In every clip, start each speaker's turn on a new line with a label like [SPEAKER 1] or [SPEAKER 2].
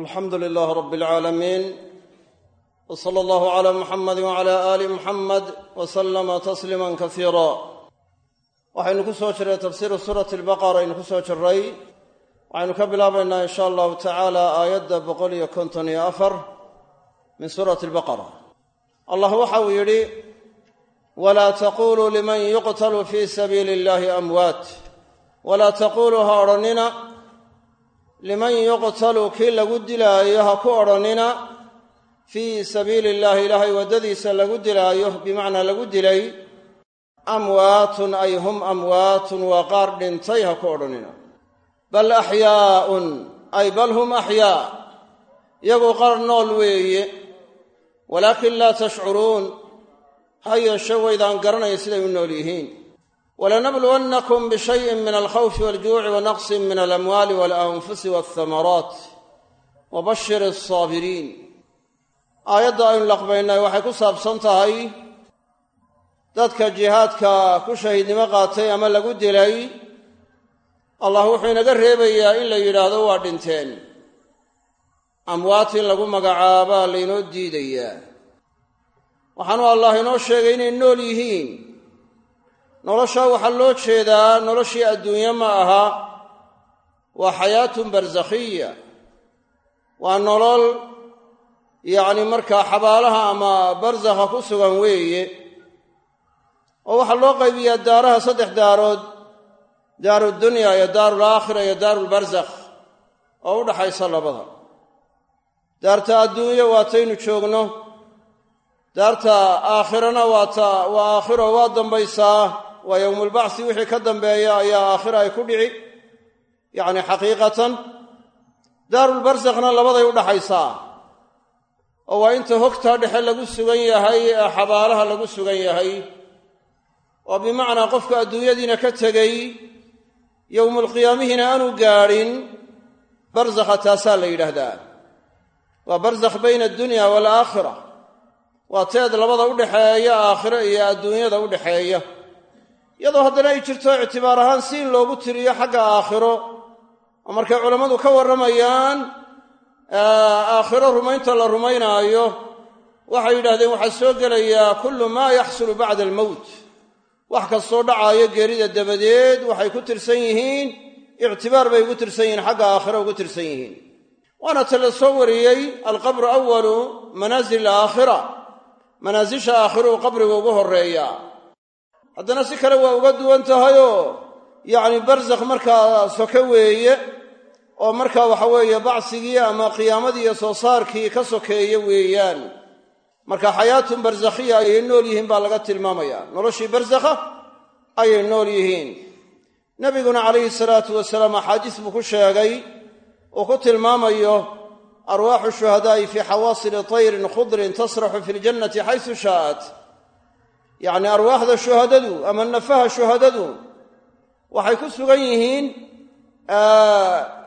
[SPEAKER 1] alxamdu lilaah rab اlcaalamiin w sala allahu cala muxamadi wcala aali muxamed w salama tasliima kasiira waxaynu ku soo jirray tafsiiru suurati albaqara aynu ku soo jirray. Waxaynu ka bilaabaynaa in sha allahu tacaala aayadda boqol iyo konton iyo afar min suurati albaqara allah waxa uu yidhi walaa taquluu liman yuqtalu fii sabiili illahi amwaat. Walaa taquluu ha odhannina liman yuqtalu kii lagu dilaayo ha ku odhannina fii sabiili illahi ilaahay waddadiisa lagu dilaayo bimacnaa lagu dilay amwaatun ay hum amwaatun waa qaar dhintay ha ku odhannina bal axyaaun ay bal hum axyaa iyagu qaar nool weeye walaakin laa tashcuruun ha yeeshe waydaan garanaya siday u nool yihiin walanabluwannakum bishayin min alkhawfi waljuuci wa naqsin min alamwaali walanfusi walthamaraat wa bashir alsaabiriin aayadda aynu laqbaynay waxay ku saabsan tahay dadka jihaadka ku shahiidnimo qaatay ama lagu dilay allah wuxuu inaga reebayaa in la yidhaahdo waa dhinteen amwaat in lagu magacaabaa laynoo diidayaa waxaanu allah inoo sheegay inay nool yihiin noloshaa waxaa loo jeedaa noloshii adduunye ma aha waa xayaatun barsakhiya waa nolol yacni markaa xabaalaha ama barsakha ku sugan weeye oo waxaa loo qaybiyaa daaraha saddex daarood daaru dunya iyo daaru laakhira iyo daarulbarsakh oo u dhaxaysa labada. Daarta adduunye waataynu joogno daarta aakhirana waata waa aakhiro waa dambaysaa waa yowmulbacsi wixii ka dambeeya ayaa aakhira ay ku dhici. Yacni xaqiiqatan daarulbarsakhna labaday u dhaxaysaa. Oo waa inta hogtaa dhexe lagu sugan yahay ee xabaalaha lagu sugan yahay. Oo bimacnaa qofka adduunyadiina ka tegey yowmulqiyaamihiina aanu gaadhin barsakha taasaa la yidhaahdaa. Waa barsakh bayna addunya waalaakhira waa teed labada u dhexeeya aakhiro iyo adduunyada u dhexeeya iyadoo haddana ay jirto ictibaar ahaan si in loogu tiriyo xagga aakhiro. Oo markay culammadu ka warramayaan aakhiro rumaynta la rumaynaayo waxay yidhahdeen waxaa soo gelayaa kullu maa yaxsulu bacda almowt wax kastoo dhacaayo geerida dabadeed waxay ku tirsan yihiin ictibaar bay ugu tirsan yihiin xagga aakhiro ugu tirsan yihiin. Waana ta la soo wariyey alqabru awalu manaasil alaakhira manaasisha aakhiruu qabriga ugu horreeya haddana si kale waa uga duwan tahayoo yacni barsakh markaa soke weeye oo markaa waxa weeye bacsigii ama qiyaamadii soo saarkii ka sokeeye weeyaan. Marka xayaatun barsakhiya ayay nool yihiin baa laga tilmaamaya. Noloshii barsakha ayay nool yihiin. Nebiguna calayhi salaatu wasalaam axaadiis buu ku sheegay uu ku tilmaamayo arwaaxu shuhadaa'i fii xawaasili tayrin khudrin tasraxu fi ljannati xaysu shaa'at yacni arwaaxda shuhadadu ama nafaha shuhadadu waxay ku sugan yihiin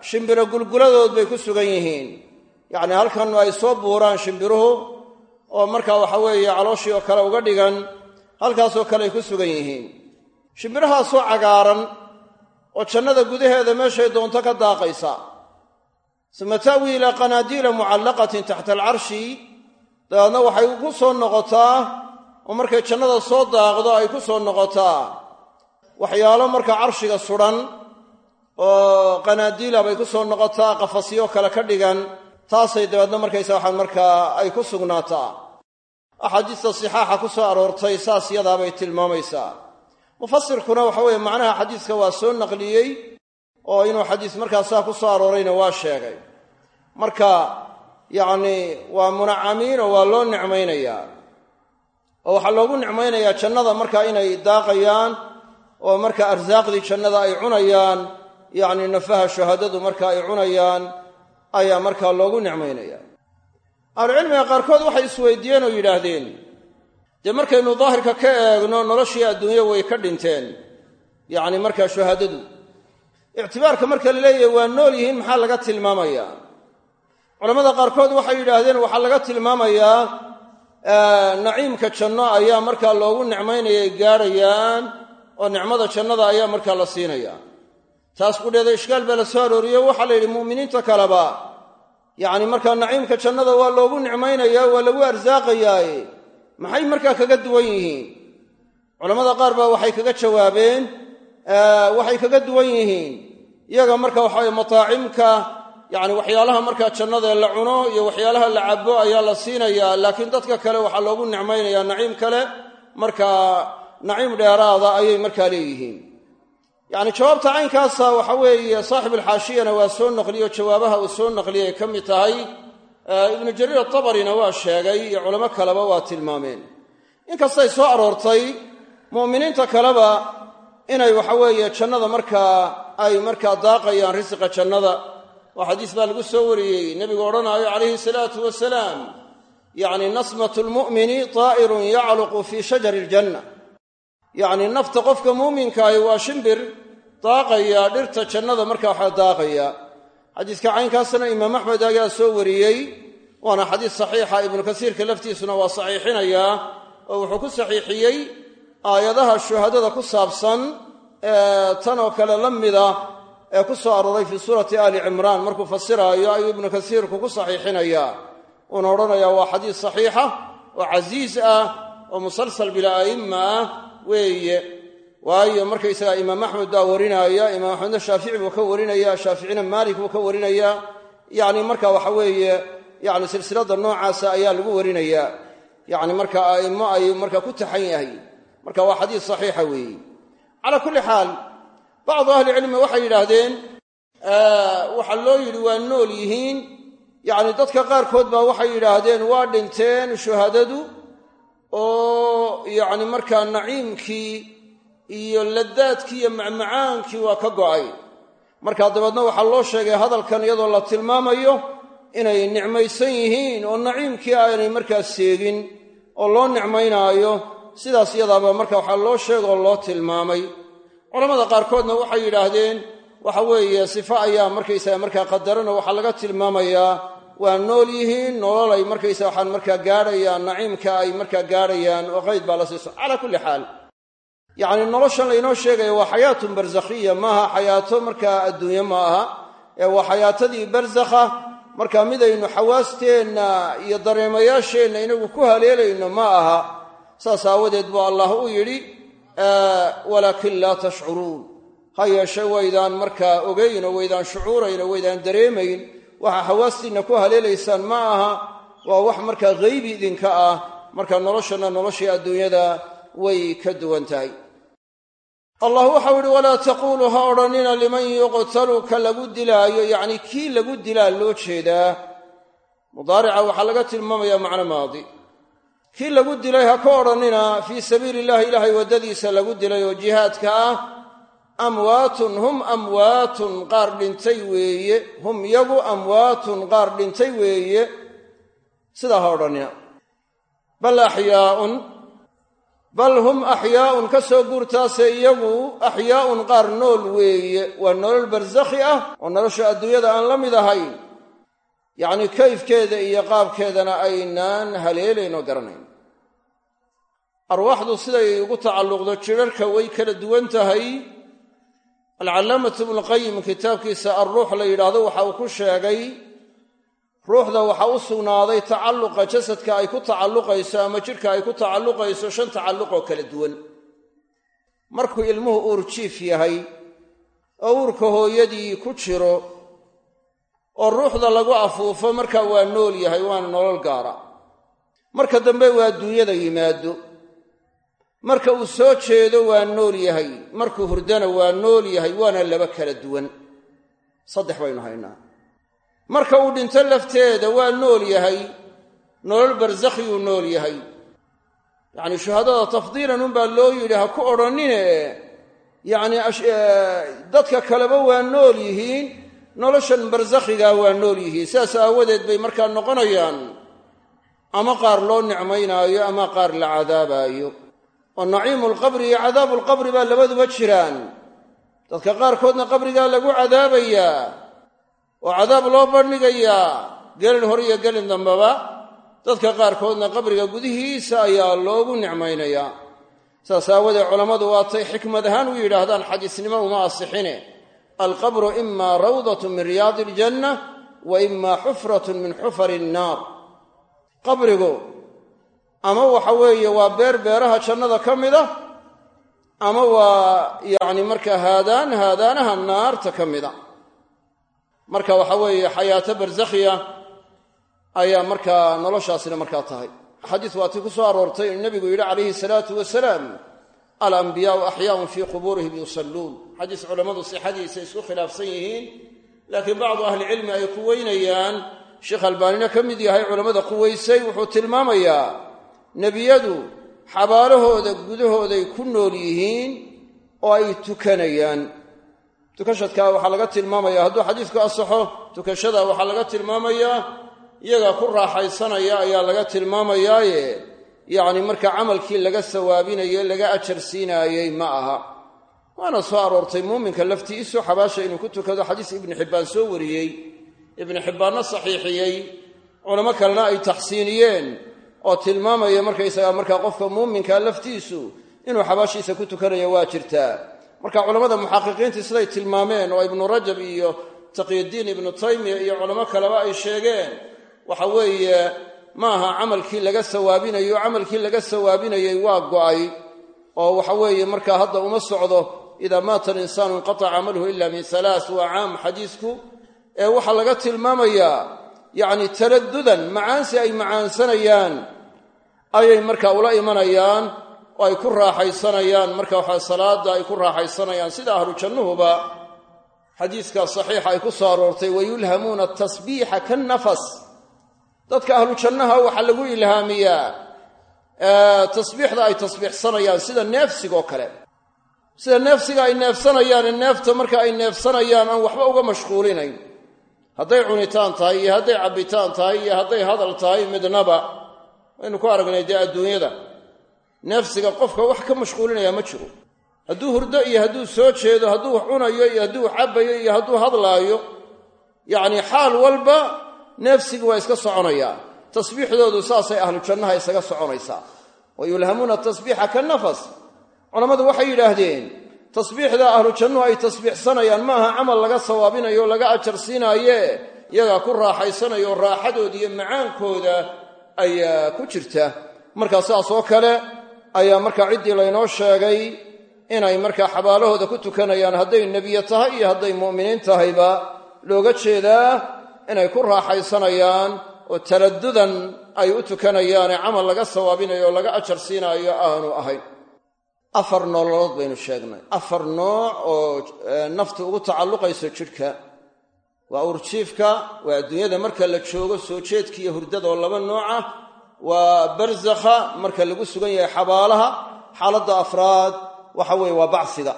[SPEAKER 1] shimbiro gulguladood bay ku sugan yihiin. Yacni halkan ay soo buuraan shimbiruhu oo markaa waxa weeye calooshii oo kale uga dhigan halkaasoo kale ay ku sugan yihiin. Shimbirahaasoo cagaaran oo jannada gudaheeda meeshay doonto ka daaqaysa. Suma ta'wii ilaa qanaadiila mucallaqatin taxta alcarshi dabeedna waxay ku soo noqotaa oo markay jannada soo daaqdo ay ku soo noqotaa. Waxyaalo markaa carshiga sudhan oo qanaadiila bay ku soo noqotaa qafasyo kale ka dhigan taasay dabeedna markaysa waxaan markaa ay ku sugnaataa. Axaadiista sixaaxa ku soo aroortay saas yadaabay tilmaamaysaa. Mufasirkuna waxa weeye macnaha xadiiska waa soo naqliyey oo inuu xadiis markaa saa ku soo aroorayna waa sheegay. Marka yacni waa munacamiin oo waa loo nicmaynayaa oo waxaa loogu nicmaynayaa jannada markaa inay daaqayaan oo marka arsaaqdii jannada ay cunayaan yacni nafaha shuhadadu marka ay cunayaan ayaa markaa loogu nicmaynaya ahlucilmiga qaarkood waxay isweydiiyeen oo yidhaahdeen dee markaynu daahirka ka eegno noloshii adduunye way ka dhinteen. Yacni markaa shuhadadu ictibaarka marka la leeyahay waa nool yihiin maxaa laga tilmaamayaa? Culammada qaarkood waxay yidhaahdeen waxaa laga tilmaamayaa naciimka janno ayaa markaa loogu nicmaynaya ay oo nicmada jannada ayaa markaa la siinaya. Taas qudheeda ishkaal baa la soo arooriyo waxaa la yidhi mu'miniinta kaleba. Yacni markaa naciimka jannada waa loogu nicmaynayaa waa lagu arsaaqayaaye maxay markaa kaga duwan yihiin? Culammada qaar baa waxay kaga jawaabeen waxay kaga duwan yihiin. Iyaga marka waxaweye mataacimka yacni waxyaalaha markaa jannada la cuno iyo waxyaalaha la cabo ayaa la siinayaa laakiin dadka kale waxaa loogu nicmaynayaa naciim kale. Markaa naciim dheeraada ayay markaa leeyihiin. Yacni jawaabta caynkaasa waxa weeye saaxibulxaashiyana waa soo naqliyo jawaabaha uu soo naqliyay ka mid tahay. Ibnu jariir atabarina waa sheegay iyo culamo kaleba waa tilmaameen. Inkastay soo aroortay mu'miniinta kaleba inay waxa weeye jannada markaa ay markaa daaqayaan risiqa jannada oo xadiis baa lagu soo wariyey. Nebigu odhanaayo calayhi salaatu wasalaam yacni nasmatu lmu'mini taa'irun yacluqu fii shajari iljanna yacni nafta qofka muuminkaahi waa shimbir daaqaya dhirta jannada markaa waxaa daaqaya. Xadiiska caynkaasna imaam axmed ayaa soo wariyey waana xadiis saxiixa. Ibnu kasiirka laftiisuna waa saxiixinayaa oo wuxuu ku saxiixiyey aayadaha shuhadada ku saabsan tan oo kale la mida ee ku soo arooray fii suurati aali cimraan. Markuu fasiraayo ayuu ibnu kasiirku ku saxiixinayaa uuna odhanayaa waa xadiis saxiixa oo casiis ah oo musalsal bilaa a'imma ah weeye. Waayo markaysagaa imaam axmed baa warinaya imaam axmedna shaafici buu ka warinaya shaaficina maalik buu ka warinaya. Yacni marka waxa weeye yani silsilada noocaasa ayaa lagu warinayaa yani marka a'immo ay marka ku taxan yahay. Marka waa xadiis saxiixa weeye. Calaa kulli xaal bacdu ahlicilmi waxay yidhaahdeen waxaa loo yidhi waa nool yihiin yacni dadka qaarkood baa waxay yidhaahdeen waa dhinteen shuhadadu oo yacni markaa naciimkii iyo ladaadkii iyo macmacaankii waa ka go'ay markaa dabeedna waxaa loo sheegay hadalkan iyadoo la tilmaamayo inay nicmaysan yihiin oo naciimkii aanay markaa seegin oo loo nicmaynaayo sidaas iyadaaba marka waxaa loo sheega oo loo tilmaamay culamada qaarkoodna waxay yidhaahdeen waxa weeye sifo ayaa markaysaga markaa qadaran waxaa laga tilmaamayaa waa nool yihiin nolol ay markaysa waxaan markaa gaadhayaan naciimka ay markaa gaadhayaan oo qayd baa la siiso calaa kulli xaal. Yacni noloshan laynoo sheegaya waa xayaatun barsakhiya maaha xayaato markaa adduunye ma aha ee waa xayaatadii barsakha marka midaynu xawaasteenna iyo dareemayaasheenna inagu ku haleelayno ma aha. Saas aawadeed buu allah u yidhi walaakin laa tashcuruun. Ha yeeshe waydaan markaa ogayn oo waydaan shucuurayn oo waydaan dareemayn. Waxa xawaastiinna ku haleelaysaan ma aha. Waa wax markaa haybi idinka ah. Marka noloshanna noloshii adduunyada way ka duwan tahay. Allah waxau idhi walaa taquuluu ha odhannina liman yuqtalu ka lagu dilaayo yacnii kii lagu dilaa loo jeedaa. Mudaarica waxaa laga tilmaamayaa macno maadi kii lagu dilay ha ka odhannina fii sabiili illahi ilaahay waddadiisa lagu dilay oo jihaadka ah amwaatun hum amwaatun qaar dhintay weeye hum yagu amwaatun qaar dhintay weeye. Sidaa ha odhannina bal axyaaun bal hum axyaa'un ka soo guurtaase iyagu axyaa'un qaar nool weeye. Waa nolol barsakhi ah oo nolosha adduunyada aan la mid ahayn. Yacnii kayfkeeda iyo qaabkeedana aynaan haleelayn oo garanayn arwaaxdu siday ugu tacalluqdo jidharka way kala duwan tahay. Alcallaamatu ibnuqayim kitaabkiisa alruux la yidhaahdo waxa uu ku sheegay ruuxda waxaa u sugnaaday tacalluqa jasadka ay ku tacalluqayso ama jidhka ay ku tacalluqayso shan tacalluqoo kala duwan. Markuu ilmuhu uur jiif yahay oo uurka hooyadii ku jiro oo ruuxda lagu afuufo markaa waa nool yahay waana nolol gaara. Marka dambe waa adduunyada yimaado marka uu soo jeedo waa nool yahay. Markuu hurdana waa nool yahay waana laba kala duwan. Saddex baynu haynaa marka uu dhinto lafteeda waa nool yahay. Nolol barsakhiyuu nool yahay. Yacnii shuhadada tafdiilan unbaa loo yidhi ha ku odhannine yacnii dadka kaleba waa nool yihiin noloshan barsakhigaa waa nool yihiin. Sidaas aawadeed bay markaa noqonayaan. Ama qaar loo nicmaynaayo ama qaar la cadaabaayo oo naciimu lqabri iyo cadaabu lqabri baa labaduba jiraan. Dadka qaarkoodna qabrigaa lagu cadaabayaa oo cadaab loo bandhigayaa gelin hore iyo gelin dambeba dadka qaarkoodna qabriga gudihiisa ayaa loogu nicmaynayaa saas aawadeed culammadu waatay xikmad ahaan u yidhaahdaan xadiisnimo uma asixine. Alqabru ima rawdatu min riyaadi iljanna wa imaa xufratun min xufari innaar qabrigu ama waxa weeye waa beer beeraha jannada ka mid ah ama waa yacni markaa haadaan haadaanaha naarta ka mid a marka waxa weeye xayaato barsakhiya ayaa markaa noloshaasina markaa tahay. Xadiis waatii ku soo aroortay inuu nebigu yidhi calayhi salaatu wasalaam alambiyaau axyaaun fii qubuurihim yusalluun. Xadiis culammadu sixadiisa isku khilaafsan yihiin laakiin bacdu ahlicilmi ay ku weynayaan. Sheekh albaanina ka mid yahay culammada quweysay wuxuu tilmaamayaa nebiyadu xabaalahooda gudahooday ku nool yihiin oo ay tukanayaan. Tukashadkaa waxaa laga tilmaamaya hadduu xadiisku asaxo tukashada waxaa laga tilmaamayaa iyaga ku raaxaysanaya ayaa laga tilmaamayaaye. Yacni marka camalkii laga sawaabinaye laga ajar siinaayey ma aha. Waana soo aroortay muuminka laftiisu xabaasha inuu ku tukado xadiis ibnu xibbaan soo wariyey. Ibnu xibbaanna saxiixiyey. Culamo kalena ay taxsiiniyeen oo tilmaamaya markaysaga markaa qofka muuminka laftiisu inuu xabaashiisa ku tukanayo waa jirtaa marka culammada muxaqiqiintii siday tilmaameen oo ibnu rajab iyo taqyiddiin ibnu taymiya iyo culamo kaleba ay sheegeen waxa weeye maaha camalkii laga sawaabinayo camalkii laga sawaabinayey waa go'ay. Oo waxa weeye markaa hadda uma socdo idaa maata alinsaanu inqataca camaluhu ila min halaas waa caam xadiisku ee waxaa laga tilmaamayaa yacni taradudan macaansi ay macaansanayaan ayay markaa ula imanayaan oo ay ku raaxaysanayaan marka waxaa salaada ay ku raaxaysanayaan sida ahlu jannuhuba. Xadiiska saxiixa ay ku soo aroortay wayulhamuuna tasbiixa kannafas dadka ahlu jannaha waxaa lagu ilhaamiyaa tasbiixda ay tasbiixsanayaan sida neefsigoo kale. Sida neefsiga ay neefsanayaane neefta marka ay neefsanayaan aan waxba uga mashquulinayn. Hadday cunitaan tahay iyo hadday cabbitaan tahay iyo hadday hadal tahay midnaba waynu ku aragnay dee adduunyada neefsiga qofka wax ka mashquulinaya ma jiro. Hadduu hurdo iyo hadduu soo jeedo hadduu wax cunayo iyo hadduu cabbayo iyo hadduu hadlaayo yacni xaal walba neefsigi waa iska soconayaa tasbiixdoodu saasay ahlu jannaha isaga soconaysaa. Wa yulhamuuna tasbiixa ka nafas. Culammadu waxay yidhaahdeen tasbiixda ahlu jannuhu ay tasbiixsanayaan maaha camal laga sawaabinayo o laga ajar siinaaye iyagaa ku raaxaysanayo raaxadooda iyo macaankooda ayaa ku jirta. Markaa sidaas oo kale ayaa markaa ciddii laynoo sheegay inay markaa xabaalahooda ku tukanayaan hadday nebiye tahay iyo hadday mu'miniin tahayba looga jeedaa inay ku raaxaysanayaan oo taladudan ay u tukanayaane camal laga sawaabinayo oo laga ajar siinaayo aanu ahayn. Afar nololood baynu sheegnay. Afar nooc oo naftu ugu tacalluqayso jidhka waa urjiifka waa adduunyada marka la joogo soo jeedka iyo hurdada oo laba nooc ah. Waa barsakha marka lagu sugan yahay xabaalaha xaaladda afraad waxa weeye waa bacsiga.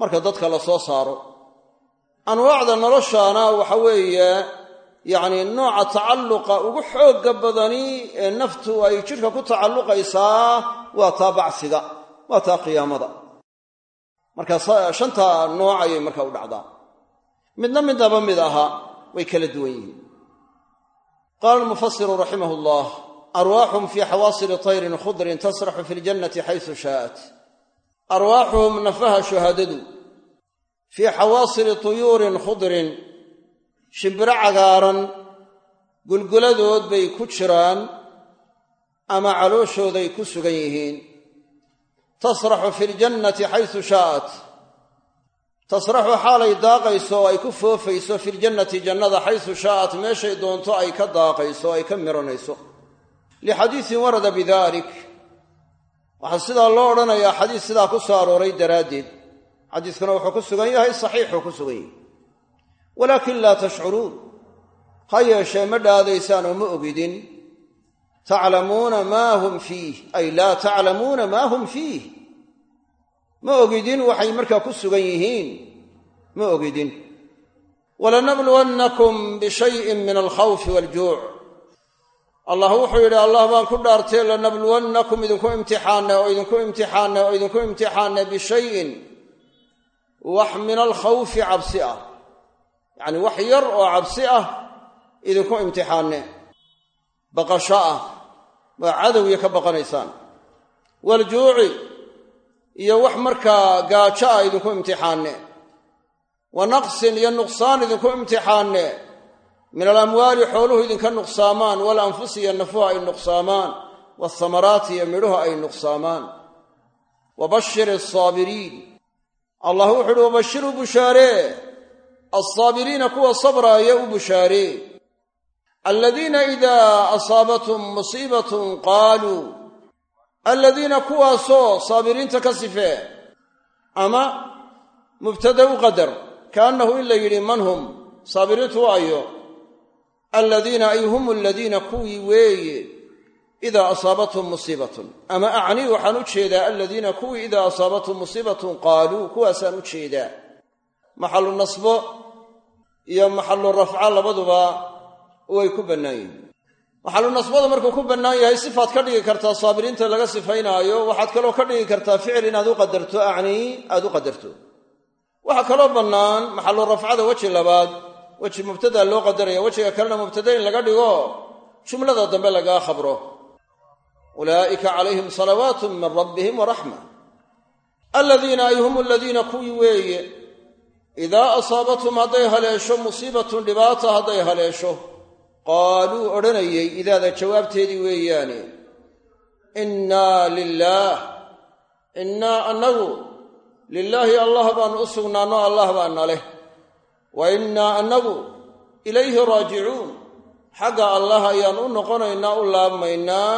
[SPEAKER 1] Marka dadka la soo saaro. Anwaacda noloshaana waxa weeye yacni nooca tacalluqa ugu xoogga badani ee naftu ay jidhka ku tacalluqaysaa waa taa bacsiga waa taa qiyaamada. Marka shanta nooc ayay marka u dhacdaa midna midnaba mid aha way kala duwan yihiin. Qaala almufasiru raximah llah arwaaxum fii xawaasili tayrin khudrin tasraxu fi ljannati xaysu shaa'at. Arwaaxuhum nafaha shuhaadadu fii xawaasili tuyuurin khudrin shimbiro cagaaran gulguladood bay ku jiraan ama calooshooday ku sugan yihiin. Tasraxu fi ljannati xaysu shaa'at tasraxu xaalay daaqayso ay ku foofayso filjannati jannada xaysu shaa'at meeshay doonto ay ka daaqayso ay ka miranayso. Lixadiisin warada bidalik waxaa sidaa loo odhanayaa xadiis sidaa ku soo arooray daraaddeed. Xadiiskuna wuxuu ku sugan yahay saxiixuu ku sugan yahay. Walaakin laa tashcuruun. Ha yeeshee ma dhaadaysaan oo ma ogidin. Taclamuuna maa hum fiih. Ay laa taclamuuna maa hum fiih ma ogidin waxay markaa ku sugan yihiin? Ma ogidin walanabluwannakum bishayin min alkhawfi waljuuc allah wuxuu yidhi allah baan ku dhaartee lanabluwannakum idinku imtixaanne oo idinku imtixaanne oo idinku imtixaanne bishayin. Wax min alkhawfi cabsi ah. Yacni wax yar oo cabsi ah idinku imtixaanne baqasho ah. Waa cadowya ka baqanaysaan. Waljuuci iyo wax markaa gaajo ah idinku imtixaanne. Wa naqsin iyo nuqsaan idinku imtixaanne. Min alamwaali xooluhu idinka nuqsaamaan walanfusi iyo nafuha ay nuqsaamaan waahamaraati iyo midhuhu ay nuqsaamaan. Wabashir asaabiriin allah wuxu uhi wabashir u bushaaree alsaabiriina kuwa sabraaya u bushaaree aladiina idaa asaabathum musiibatun qaaluu aladiina kuwaasoo saabiriinta ka sifee ama mubtada u qadar kaannahu in la yidhi man hum? Saabiriintu waayo aladiina ay hum aladiina kuwii weeye idaa asaabathum musiibatun. Ama acnii waxaan u jeedaa aladiina kuwii idaa asaabathum musiibatun qaaluu kuwaasaan u jeedaa. Maxalu nasbo iyo maxalu rafca labaduba way ku bannaan maxalu nasbada markuu ku bannaan yahay sifaad ka dhigi kartaa saabiriinta laga sifaynaayo waxaad kaloo ka dhigi kartaa ficil inaad u qadarto acnii aad u qadarto. Waxaa kaloo bannaan maxalu rafcada weji labaad weji mubtada loo qadaraya wejiga kalena mubtada in laga dhigo jumlada dambe lagaa khabro. Ulaa'ika calayhim salawaatu min rabbihim waraxma aladiina ay hum aladiina kuwii weeye idaa asaabathum hadday haleesho musiibatun dhibaata hadday haleesho qaaluu odhanayey idaada jawaabteedii weeyaane innaa lilaah innaa annagu lilaahi allah baanu u sugnaanno allah baana leh. Wa innaa annagu ilayhi raajicuun xagga allah ayaan u noqonaynaa u laabmaynaa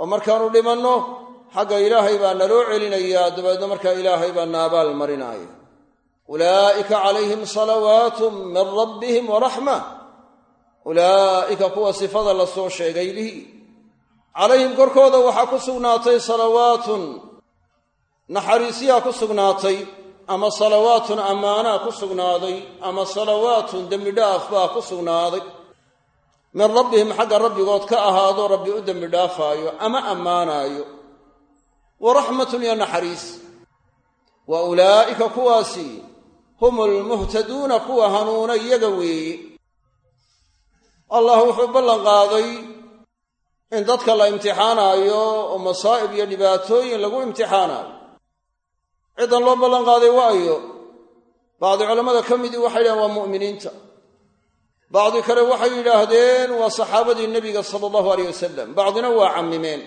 [SPEAKER 1] oo markaanu dhimanno xagga ilaahay baa naloo celinayaa dabeedna markaa ilaahay baa naabaal marinaaya ulaa'ika calayhim salawaatun min rabbihim waraxma ulaa'ika kuwa sifada la soo sheegay lihi. Calayhim korkooda waxaa ku sugnaatay salawaatun naxariisyaa ku sugnaatay ama salawaatun ammaanaa ku sugnaaday ama salawaatun dembidhaaf baa ku sugnaaday. Min rabbihim xagga rabbigood ka ahaado rabbi u dembi dhaafaayo ama ammaanaayo. Wa raxmatun iyo naxariis. Wa ulaa'ika kuwaasi hum almuhtaduuna kuwa hanuuna iyaga weeye allah wuxuu ballan qaaday in dadka la imtixaanaayo oo masaa'ib iyo dhibaatooyin lagu imtixaanaayo ciddan loo ballan qaaday waayo bacdi culammada ka midii waxay yidhahdeen waa mu'miniinta. Bacdi kale waxay yidhaahdeen waa saxaabadii nebiga sala allahu aleyh wasalam bacdina waa cammimeen.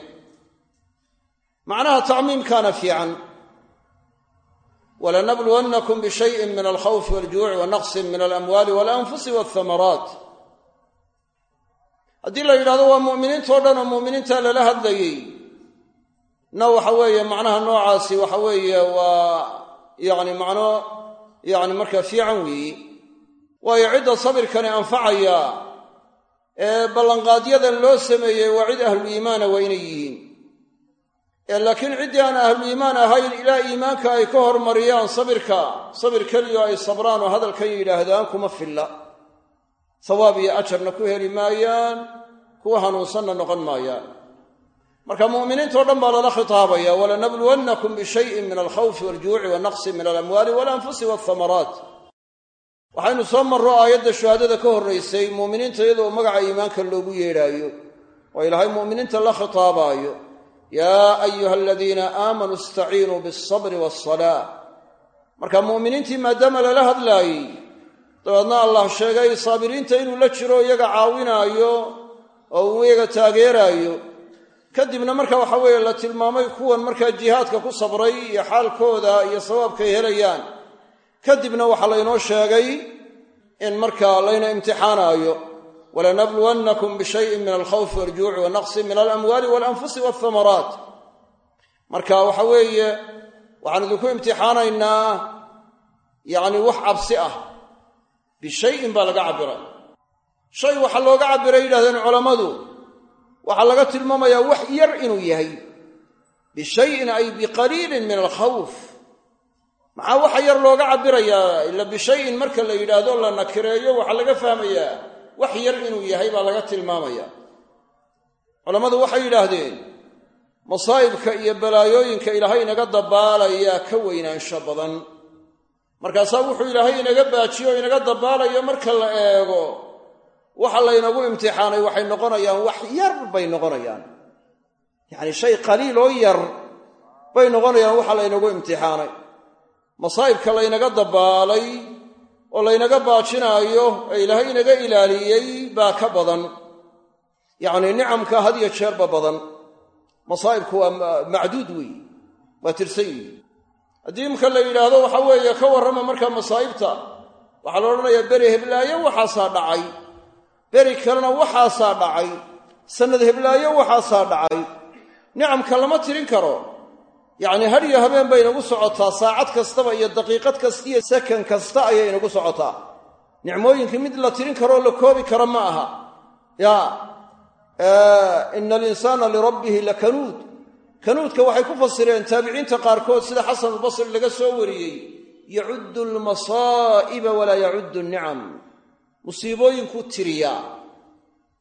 [SPEAKER 1] Macnaha tacmiimkaana fiican. Walanabluwannakum bishayin min alkhawfi waljuuci wa naqsin min alamwaali walanfusi walthamaraat haddii la yidhahdo waa mu'miniintao dhan oo mu'miniinta lala hadlayey na waxa weeye macnaha noocaasi waxa weeye waa yacni macno yacni markaa fiican weeye waayo cidda sabirkani anfacaya ee ballanqaadyadan loo sameeyey waa cid ahluliimaana waa inay yihiin. Ee laakiin ciddii aan ahluliimaan ahayn ilaa iimaanka ay ka hormariyaan sabirka sabir keliyo ay sabraan oo hadalkan yidhaahdaan kuma filla sawaab iyo ajarna ku heli maayaan kuwa hanuunsanna noqon maayaan. Marka mu'miniintao dhan baa lala khitaabaya walanabluwannakum bishayin min alkhawfi waljuuci wa naqsin min alamwaali walanfusi walthamaraat waxaynu soo marro aayadda shuhaadada ka horraysay mu'miniinta iyadoo magaca iimaanka loogu yeedhaayo oo ilaahay mu'miniinta la khitaabaayo yaa ayuha aladiina aamanuu istaciinuu bialsabri waasalaa marka mu'miniintii maadaama lala hadlaayey dabeedna allah sheegay saabiriinta inuu la jiro iyaga caawinaayo oo uu iyaga taageeraayo. Kadibna marka waxa weeye la tilmaamay kuwan markaa jihaadka ku sabray iyo xaalkooda iyo sawaabkay helayaan. Kadibna waxaa laynoo sheegay in markaa layna imtixaanaayo walanabluwannakum bishayin min alkhawfi waljuuci wa naqsin min alamwaali walanfusi walthamaraat marka waxa weeye waxaan idinku imtixaanaynaa yacni wax cabsi ah bishayin baa laga cabbiray shay waxaa looga cabbiray yidhahdeen culammadu waxaa laga tilmaamayaa wax yar inuu yahay bishayin ay biqaliilin min alkhawf maxaa waxa yar looga cabbirayaa ila bishayin marka la yidhaahdo la nakireeyo waxaa laga fahmayaa wax yar inuu yahay baa laga tilmaamaya culammadu waxay yidhaahdeen masaa'ibka iyo balaayooyinka ilaahay inaga dabaalayaa ka weynaansho badan markaasaa wuxuu ilaahay inaga baajiyo o inaga dabaalayo marka la eego waxa laynagu imtixaanay waxay noqonayaan wax yar bay noqonayaan. Yacni shay qaliil oo yar bay noqonayaan waxa laynagu imtixaanay. Masaa'ibka laynaga dabaalay oo laynaga baajinaayo ee ilaahay inaga ilaaliyey baa ka badan. Yacnii nicamka had iyo jeerba badan. Masaa'ibku waa macduud weeye waa tirsan yihi haddii imka la yidhaahdo waxa weeye ka warrama markaa masaa'ibta. Waxaa la odhanayaa beri heblaayo waxaasaa dhacay. Beri kalena waxaasaa dhacay. Sannad heblaayo waxaasaa dhacay. Nicamka lama tirin karo. Yacnii had iyo habeen bay inagu socotaa. Saacad kastaba iyo daqiiqad kasta iyo sakan kasta ayay inagu socotaa. Nicmooyinkii mid la tirin karoo la koobi karo ma aha. Ya ina alinsaana lirabbihi lakanuud kanuudka waxay ku fasireen taabiciinta qaarkood sida xasanulbasri laga soo wariyey yacuddu almasaa'iba walaa yacuddu nicam musiibooyinkuu tiriyaa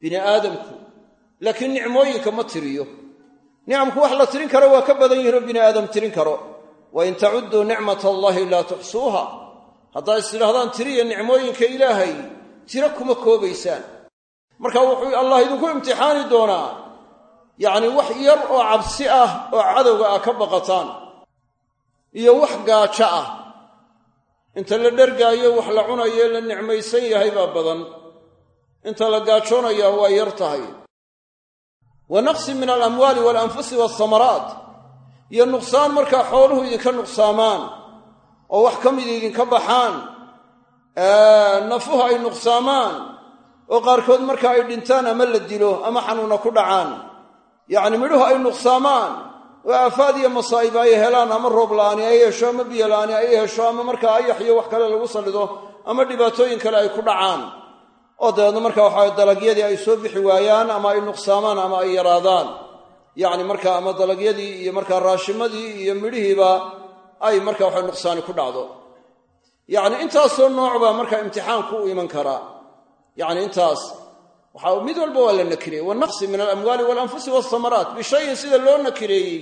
[SPEAKER 1] bini aadamku. Laakiin nicmooyinka ma tiriyo. Nicamku wax la tirin karo waa ka badan yihinoo bini aadam tirin karo. Wa in tacudduu nicmat allaahi laa tuxsuuha. Haddaa is tidhahdaan tiriya nicmooyinka ilaahay tiro kuma koobaysaan. Marka wuxuu allah idinku imtixaani doonaa yacni wax yar oo cabsi ah oo cadowga ah ka baqataan. Iyo wax gaajo ah. Inta la dhergaayo wax la cunayo la nicmaysan yahay baa badan. Inta la gaajoonayaa waa yar tahay. Wa naqsin min alamwaali waalanfusi waasamaraat iyo nuqsaan markaa xooluhu idinka nuqsaamaan oo wax ka mida idinka baxaan nafuhu ay nuqsaamaan oo qaarkood marka ay dhintaan ama la dilo ama xanuuna ku dhacaan yacni midhuhu ay nuqsaamaan. Oo aafaad iyo masaa'ib ay helaan ama roob la'aani ay hesho ama biyo la'aani ay hesho ama markaa ayax iyo wax kale lagu sallido ama dhibaatooyin kale ay ku dhacaan. Oo dabeedna marka waxaa dalagyadii ay soo bixi waayaan ama ay nuqsaamaan ama ay yaraadaan. Yacni marka ama dalagyadii iyo markaa raashimadii iyo midhihiiba ay marka waxa nuqsaani ku dhacdo. Yacni intaasoo nooc baa marka imtixaanku u iman karaa. Yacni intaas waxaa mid walba waa la nakireeyey wanaqsi min alamwaali waalanfusi waasamaraat bishayin sida loo nakireeyey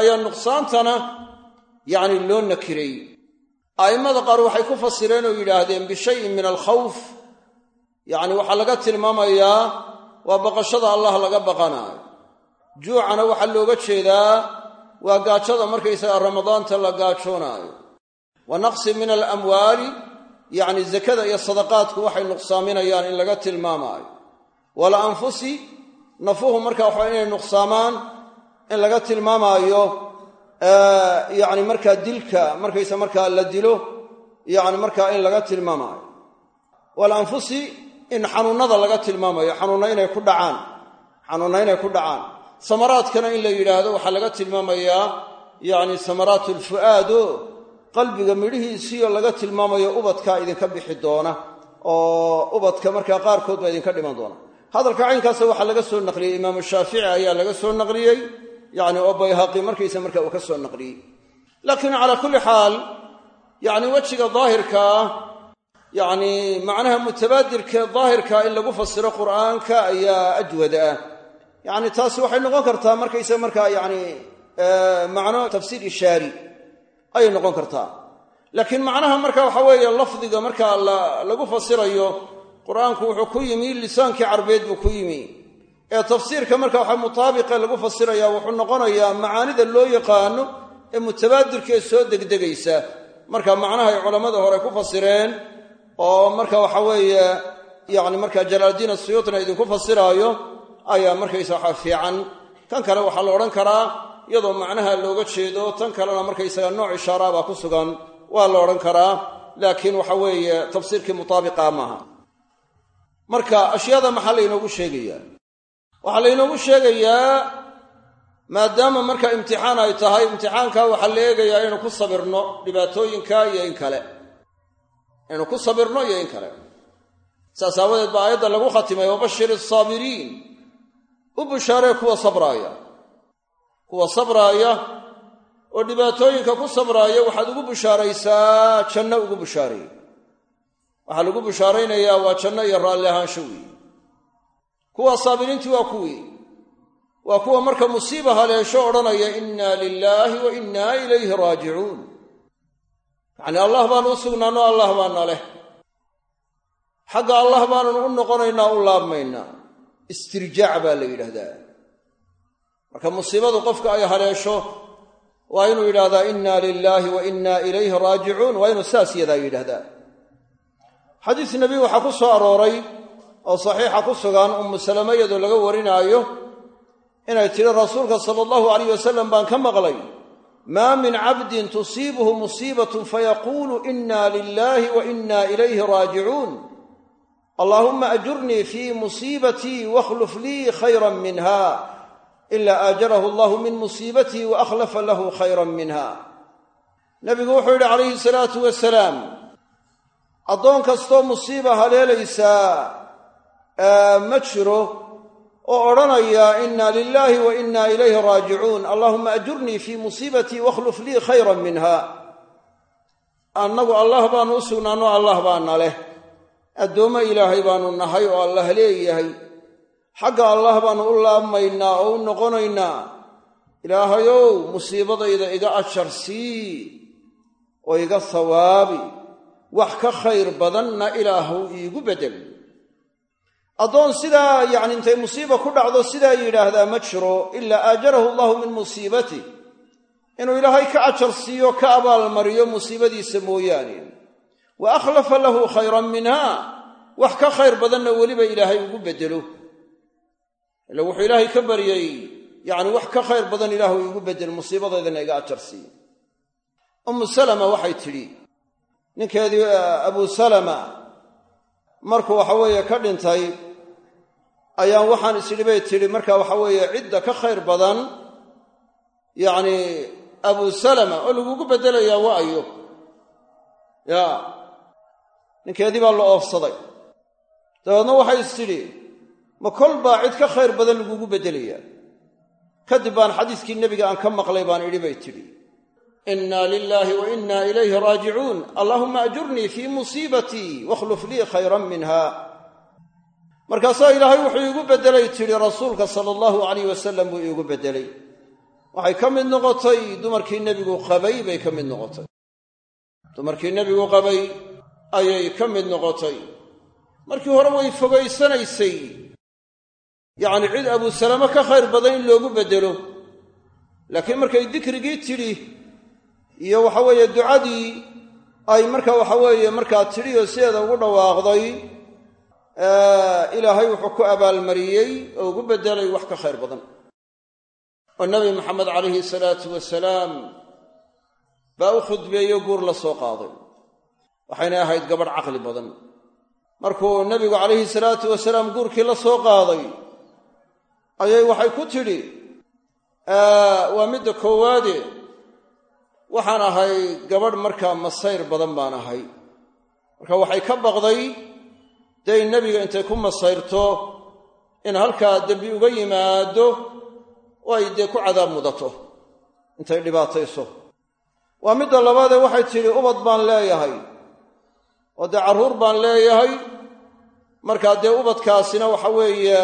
[SPEAKER 1] ayaa nuqsaantana yacni loo nakireeyey a'immada qaar waxay ku fasireen oo yidhaahdeen bishayin min alkhawf. Yacni waxaa laga tilmaamayaa waa baqashada allah laga baqanaayo. Juucana waxaa looga jeedaa waa gaajada markaysaga ramadaanta la gaajoonaayo. Wa naqsin min alamwaali yacni zakada iyo sadaqaadku waxay nuqsaaminayaan in laga tilmaamaayo wala anfusi nafuhu marka waxa inay nuqsaamaan in laga tilmaamaayo yacni markaa dilka markaysa markaa la dilo yacni markaa in laga tilmaamaayo. Wal anfusi in xanuunnada laga tilmaamayo xanuunna inay ku dhacaan xanuunna inay ku dhacaan. Samaraadkana in la yidhaahdo waxaa laga tilmaamayaa yacni samaraat alfu'aado qalbiga midhihiisiioo laga tilmaamayo ubadkaa idinka bixi doona oo ubadka markaa qaarkood baa idinka dhiman doona hadalka caynkaasa waxaa laga soo naqliyey imaamu shaafici ayaa laga soo naqliyey yacni oo bayhaqi markaysa marka uu ka soo naqliyey. Laakiin calaa kulli xaal yacni wejiga daahirkaa yacni macnaha mutabaadirkee daahirkaa in lagu fasiro qur'aanka ayaa ajwad ah. Yacni taasi waxay noqon kartaa markaysa markaa yacni macno tafsiir ishaari ayay noqon kartaa. Laakiin macnaha marka waxa weeye lafdiga markaa lagu fasirayo qur'aanku wuxuu ku yimi lisaankii carbeed buu ku yimi. Ee tafsiirka marka waxa mutaabiqe lagu fasiraya wuxuu noqonayaa macaanida loo yaqaano ee mutabaadirka ee soo degdegaysa. Marka macnaha ay culammada hore ku fasireen oo marka waxa weeye yacni marka jalaaldiin asuyuutina idinku fasiraayo ayaa markaysa waxa fiican. Kan kale waxaa la odhan karaa iyadoo macnaha looga jeedo tan kalena markaysaga nooc ishaaraa baa ku sugan waa la odhan karaa. Laakiin waxa weeye tafsiirkii mutaabiqa maaha marka ashyaada maxaa laynoogu sheegayaa? Waxaa laynoogu sheegayaa maadaama marka imtixaan ay tahay imtixaanka waxaa la eegayaa inaynu ku sabirno dhibaatooyinka iyo in kale. Inaynu ku sabirno iyo in kale. Saas aawadeed baa aayadda lagu khatimay wabashir asaabiriin u bushaaree kuwa sabraaya. Kuwa sabraaya oo dhibaatooyinka ku sabraaya waxaad ugu bushaaraysaa janno ugu bushaaray waxaa lagu bushaaraynayaa waa janno iyo raalli ahaansho weeye kuwa saabiriintii waa kuwii. Waa kuwa marka musiiba haleesho odhanaya inna lilaahi wa inna ilayhi raajicuun. Yacni allah baanu u sugnaanno allah baana leh. Xagga allah baananu u noqonaynaa u laabmaynaa istirjaac baa la yidhaahdaa. Marka musiibadu qofka ay haleesho waa inuu yidhahdaa inna lilaahi wa inna ilayhi raajicuun. Waa inuu saas yadaa yidhahdaa xadiis nebi waxaa ku soo arooray oo saxiixa ku sugan ummu salama iyadoo laga warinaayo inay tidhi rasuulka sala allahu alayh wasalam baan ka maqlay maa min cabdin tusiibuhu musiibatun fayaquulu inna lilahi wa inna ilayhi raajicuun allaahumma ajurnii fii musiibatii wakhluf lii khayran minha ila aajarahu allahu min musiibatii wa akhlafa lahu khayran minha. Nebigu wuxuu yidhi calayhi salaatu wasalaam addoon kastoo musiiba haleelaysaa ma jiro oo odhanaya inna lilaahi wa inna ilayhi raajicuun. Allahuma ajurnii fii musiibatii wakhluf lii khayran minha annagu allah baanu u sugnaanno allah baana leh. Addoommo ilaahay baanu nahay oo allah leeyahay. Xagga allah baanu u laabmaynaa oo u noqonaynaa. Ilaahayow musiibadayda iga ajar sii oo iga hawaabi wax ka khayr badanna ilaahu iigu beddel addoon sidaa yacni intay musiiba ku dhacdo sidaa yidhaahdaa ma jiro ilaa aajarahu allahu min musiibati. Inuu ilaahay ka ajar siiyo ka abaalmariyo musiibadiisa mooyaane. Wa akhlafa lahu khayran minha wax ka khayr badanna weliba ilaahay ugu beddelo ila wuxuu ilaahay ka baryey yacni wax ka khayr badan ilaahu iigu beddel musiibadaydana iga ajar siiyo ummu salama waxay tidhi ninkeedii abu salama markuu waxa weeye ka dhintay ayaan waxaan isidhi bay tidhi marka waxa weeye cidda ka khayr badan yacni abu salama oo lagugu beddelayaa waa ayo. Ya ninkeedii baa la oofsaday. Dabeedna waxay is tidhi ma kol baa cid ka khayr badan lagugu beddelayaa kadib baan xadiiskii nebiga aan ka maqlay baan idhi bay tidhi inna lilaahi wa inna ilayhi raajicuun allahuma ajurnii fii musiibatii wakhluf lii khayran minha markaasaa ilaahay wuxuu iigu beddelay tidhi rasuulka sala allahu alayh wasalam buu iigu beddelay waxay ka mid noqotay dumarkii nebigu qabay bay ka mid noqotay dumarkii nebigu qabay ayay ka mid noqotay markii hore way fogaysanaysay yacni cid abusalame ka khayr badan in loogu beddelo laakiin markay dikrigii tidhi iyo waxa weeye ducadii ay marka waxa weeye markaa tidhi oo sideeda ugu dhawaaqday ilaahay wuxuu ku abaalmariyey oo ugu beddelay wax ka khayr badan. Oo nabi maxamed calayhi salaatu wasalaam baa u khudbeeyo guur la soo qaaday waxaynay ahayd gabadh caqli badan. Markuu nebigu calayhi salaatu wasalaam guurkii la soo qaaday ayay waxay ku tidhi waa midda koowaade waxaan ahay gabadh markaa masayr badan baan ahay. Marka waxay ka baqday dee nebiga intay ku masayrto in halkaa dembi uga yimaado oo ay dee ku cadaab mudato. Intay dhibaatayso. Waa midda labaadee waxay tidhi ubad baan leeyahay. Oo dee carruur baan leeyahay. Markaa dee ubadkaasina waxa weeye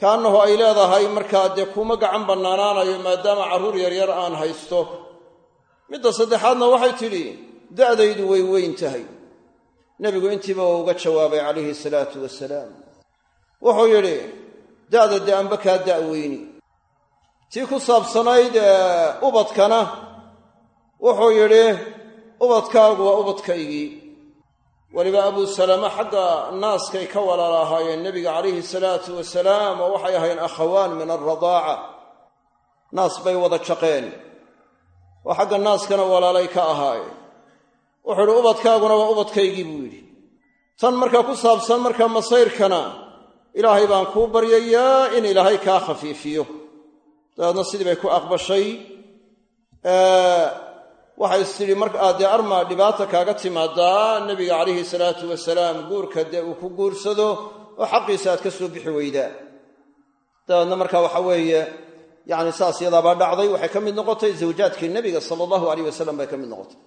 [SPEAKER 1] kaannahu ay leedahay markaa dee kuma gacan bannaanaanayo maadaama carruur yaryar aan haysto midda saddexaadna waxay tidhi da'daydu way weyn tahay. Nebigu intiiba uu uga jawaabay calayhi salaatu wasalaam wuxuu yidhi da'da dee anba kaa da'weyni tii ku saabsanayd ubadkana. Wuxuu yidhi ubadkaagu waa ubadkaygii. Weliba abuu salama xagga naaskay ka walaal ahaayeen nebiga calayhi salaatu wasalaam oo waxay ahayn akhawaan min alradaaca naas bay wada jaqeen oo xagga naaskana walaalay ka ahaayeen wuxuu yidhi ubadkaaguna waa ubadkaygii buu yidhi. Tan markaa ku saabsan markaa masayrkana ilaahay baan kuu baryayaa in ilaahay kaa khafiifiyo. Dabeedna sidii bay ku aqbashay. Waxay is tidhi markaa dee armaa dhibaata kaaga timaadaa nebiga calayhi salaatu wasalaam guurka dee uu ku guursado oo xaqiisa aad ka soo bixi weydaa. Dabeedna marka waxa weeye yacni saas yadaabaa dhacday waxay ka mid noqotay zawjaadkii nebiga sala allahu alayh wasalam bay ka mid noqotay.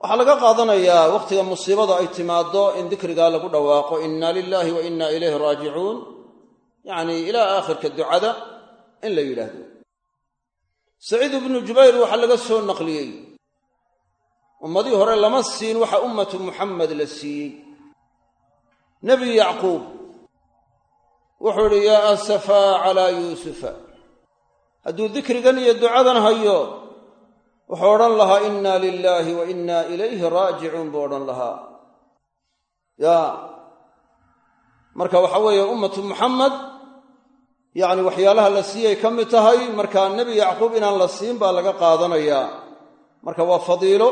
[SPEAKER 1] Waxaa laga qaadanayaa wakhtiga musiibada ay timaaddo in dikrigaa lagu dhawaaqo inna lilaahi wa inna ilayhi raajicuun. Yacni ilaa aakhirka ducada in la yidhaahdo. Saciid ibnu jubayr waxaa laga soo naqliyey ummadii hore lama siin waxa ummatu muxamed la siiyey. Nebi yacquub wuxuu idhi yaa asafaa calaa yuusufa hadduu dikrigan iyo ducadan hayo wuxuu odhan lahaa inna lilaahi wa inna ilayhi raajicuun buu odhan lahaa. Ya marka waxa weeye ummatu muxamed yacni waxyaalaha la siiyay ka mid tahay marka nebi yacquub inaan la siin baa laga qaadanayaa marka waa fadiilo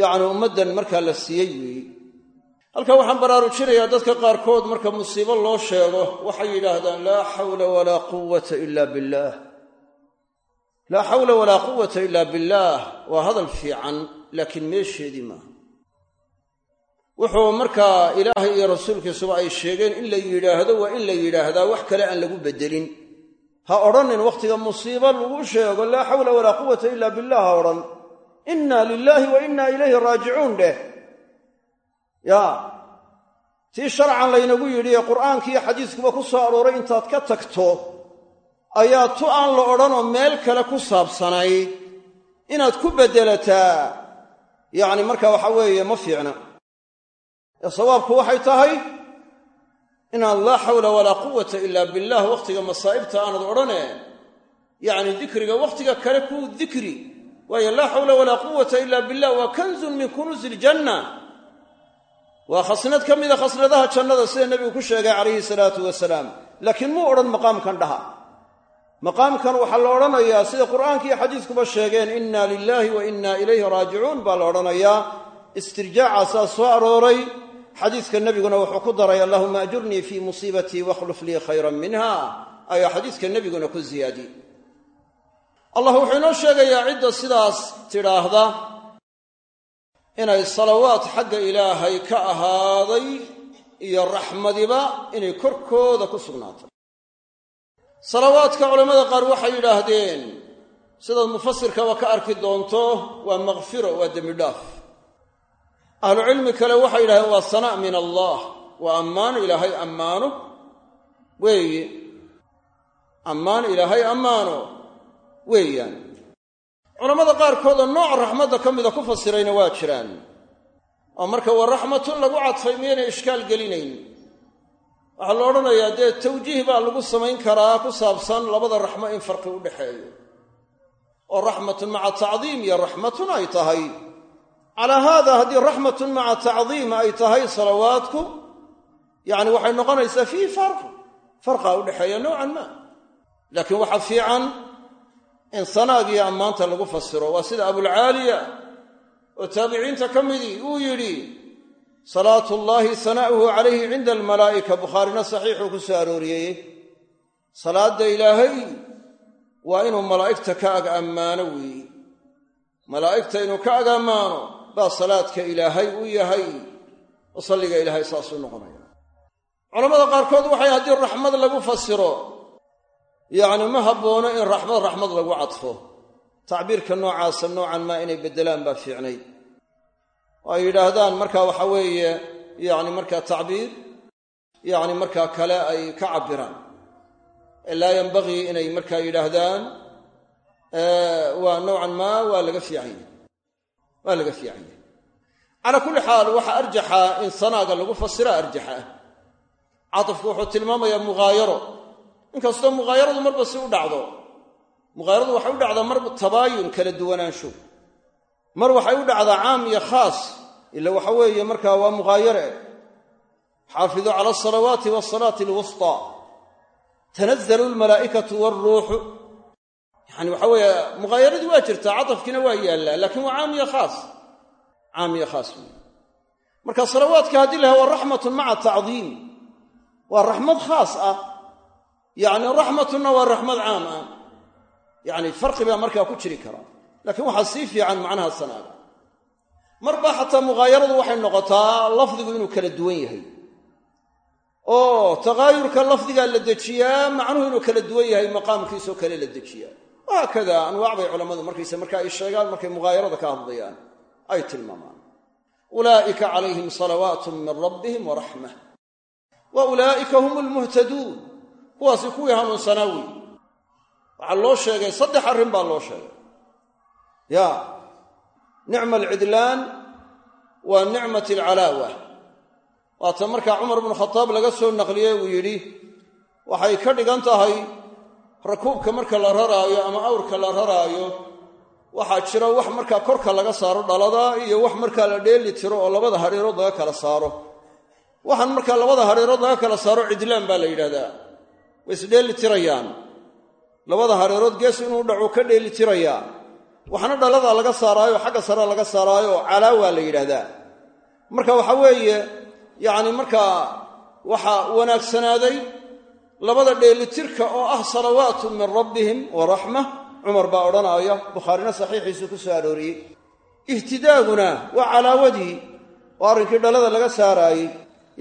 [SPEAKER 1] yacni ummaddan markaa la siiyey weeyi. Halka waxaan baraarujinayaa dadka qaarkood marka musiibo loo sheego waxay yidhaahdaan laa xawla walaa quwata ila billaah laa xawla walaa quwata ila billaah waa hadal fiican laakiin meesheedii maaha wuxuu markaa ilaahay iyo rasuulkiisuba ay sheegeen in la yidhaahdo waa in la yidhaahdaa wax kale aan lagu beddelin. Ha odhanin wakhtiga musiibo lagu sheego laa xawla walaa quwata ila billah ha odhan. Inna lilaahi wa inna ilayhi raajicuun dheh. Yaa tii sharcan laynagu yidhi ee qur'aankiiyo xadiiskuba ku soo arooray intaad ka tagto ayaa tu aan la odhanoo meel kale ku saabsanayd inaad ku beddelataa yacni marka waxa weeye ma fiicna. Ee sawaabku waxay tahay inaad laa xawla walaa quwata ila billah wakhtiga masaa'ibta aanad odhane yacni dikriga wakhtiga kale ku dikri waayo laa xawla walaa quwata ila billah waa kanzun min kunuusi iljanna waa khasnad ka mida khasnadaha jannada sida nebigu ku sheegay calayhi salaatu wasalaam. Laakiin muu odhan maqaamkan dhaha maqaamkan waxaa la odhanayaa sida qur'aanka iyo xadiiskuba sheegeen inna lilaahi wa inna ilayhi raajicuun baa la odhanayaa. Istirjaacaasaa soo arooray. Xadiiska nebiguna wuxuu ku daray allahuma ajurnii fii musiibatii wakhluf lii khayran minha ayaa xadiiska nebiguna ku ziyaadiyey. Allah wuxuu inoo sheegayaa cidda sidaas tidhaahda inay salawaad xagga ilaahay ka ahaaday iyo raxmadiba inay korkooda ku sugnaatay salawaadka culammada qaar waxay yidhaahdeen sidaad mufasirkaba ka arki doonto waa makfiro waa dembidhaaf ahlucilmi kale waxay yidhahdeen waa sanaa min allah waa ammaan ilaahay ammaano weeye ammaan ilaahay ammaano weeyaan. Culammada qaarkoodoo nooc raxmadda ka mida ku fasirayna waa jiraan. Oo marka waa raxmatun lagu cadfay miyaynay ishkaal gelinayn waxaa la odhanayaa dee tawjiih baa lagu samayn karaa ku saabsan labada raxmo in farqi u dhexeeyo oo raxmatun maca tacdiim iyo raxmatun ay tahay. Calaa haada haddii raxmatun maca tacdiim ay tahay salawaadku yacni waxay noqonaysaa fiihi farq. Farqaa u dhexeeya nowcan ma. Laakiin waxaa fiican in sanaagiyo ammaanta lagu fasiro waa sida abulcaaliya oo taabiciinta ka midii uu yidhi salaatu llaahi sanaa'uhu calayhi cinda almalaa'ika bukhaarina saxiixuu ku soo arooriyey salaadda ilaahay waa inuu malaa'igta ka ag ammaano weeye malaa'igta inuu ka ag ammaano baa salaadka ilaahay u yahay. Oo salliga ilaahay saasuu noqonaya. Culammada qaarkood waxay haddii raxmad lagu fasiro yacni ma habboono in raxmad raxmad lagu cadfo. Tacbiirka noocaasa noocan maa inay beddelaan baa fiicnay oo ay yidhaahdaan marka waxa weeye yacni markaa tacbiir yacni markaa kale ay ka cabbiraan. Laa yanbagii inay markaa yidhaahdaan waa nowcan maa waa laga fiican yahy waa laga fiican yahay. Calaa kulli xaal waxaa arjaxa in sanaaga lagu fasira arjaxa. Ah wuxuu tilmaamayaa mughaayaro. Inkastoo mughaayaradu marba si u dhacdo mughaayaradu waxay u dhacdaa mar tabaayun kala duwanaansho mar waxay u dhacdaa caam iyo khaas ila waxa weeye markaa waa mughaayare. Xaafiduu cala alsalawaati waasalaati alwustaa tanazzalu almalaa'ikatu waaruuxu yacani waxa weeye mughaayaradii waa jirtaa catafkiina waa yaallaa laakiin waa caam iyo khaas. Caam iyo khaas marka salawaadka haddii laha waa raxmatun maca tacdiim. Waa raxmad khaas ah. Yacni raxmatunna waa raxmad caam ah. Yacni farqi baa markaa ku jiri kara laakiin waxaa sii fiican macnaha sanaaga. Marba xataa mughaayaradu waxay noqotaa lafdigu inuu kala duwan yahay. Oo taqaayurka lafdigaa la dejiyaa macnuhu inuu kala duwan yahay maqaamkiisoo kale la dejiyaa. Wahaakada anwaac bay culammadu markayse marka ay sheegaan markay mughaayarada ka hadlayaan ay tilmaamaan. Ulaa'ika calayhim salawaatun min rabbihim waraxmah wa ulaa'ika hum lmuhtaduun kuwaasi kuwii hanuunsanaa wey waxaa loo sheegay saddex arrin baa loo sheegay ya nicma alcidlaan wa nicmat alcalaawa waata markaa cumar bnu khadaab laga soo naqliyey uu yidhi waxay ka dhigan tahay rakuubka marka la raraayo ama awrka la raraayo waxaa jira wax markaa korka laga saaro dhalada iyo wax markaa la dheeli tiro oo labada hadhiirood laga kala saaro. Waxaan markaa labada hareerood laga kala saaro cidlaan baa la yidhahdaa way isdheeli tirayaan. Labada hareerood gees inuu dhacu ka dheeli tirayaa waxna dhaladaa laga saaraayo xagga sare laga saaraayo calaa waa la yidhaahdaa. Marka waxa weeye yacni markaa waxaa wanaagsanaaday labada dheelitirka oo ah salawaatun min rabbihim wa raxma cumar baa odhanaaya bukhaarina saxiixiisu ku soo arooriyey. Ihtidaaguna waa calaawadii oo arrinkii dhalada laga saaraayey.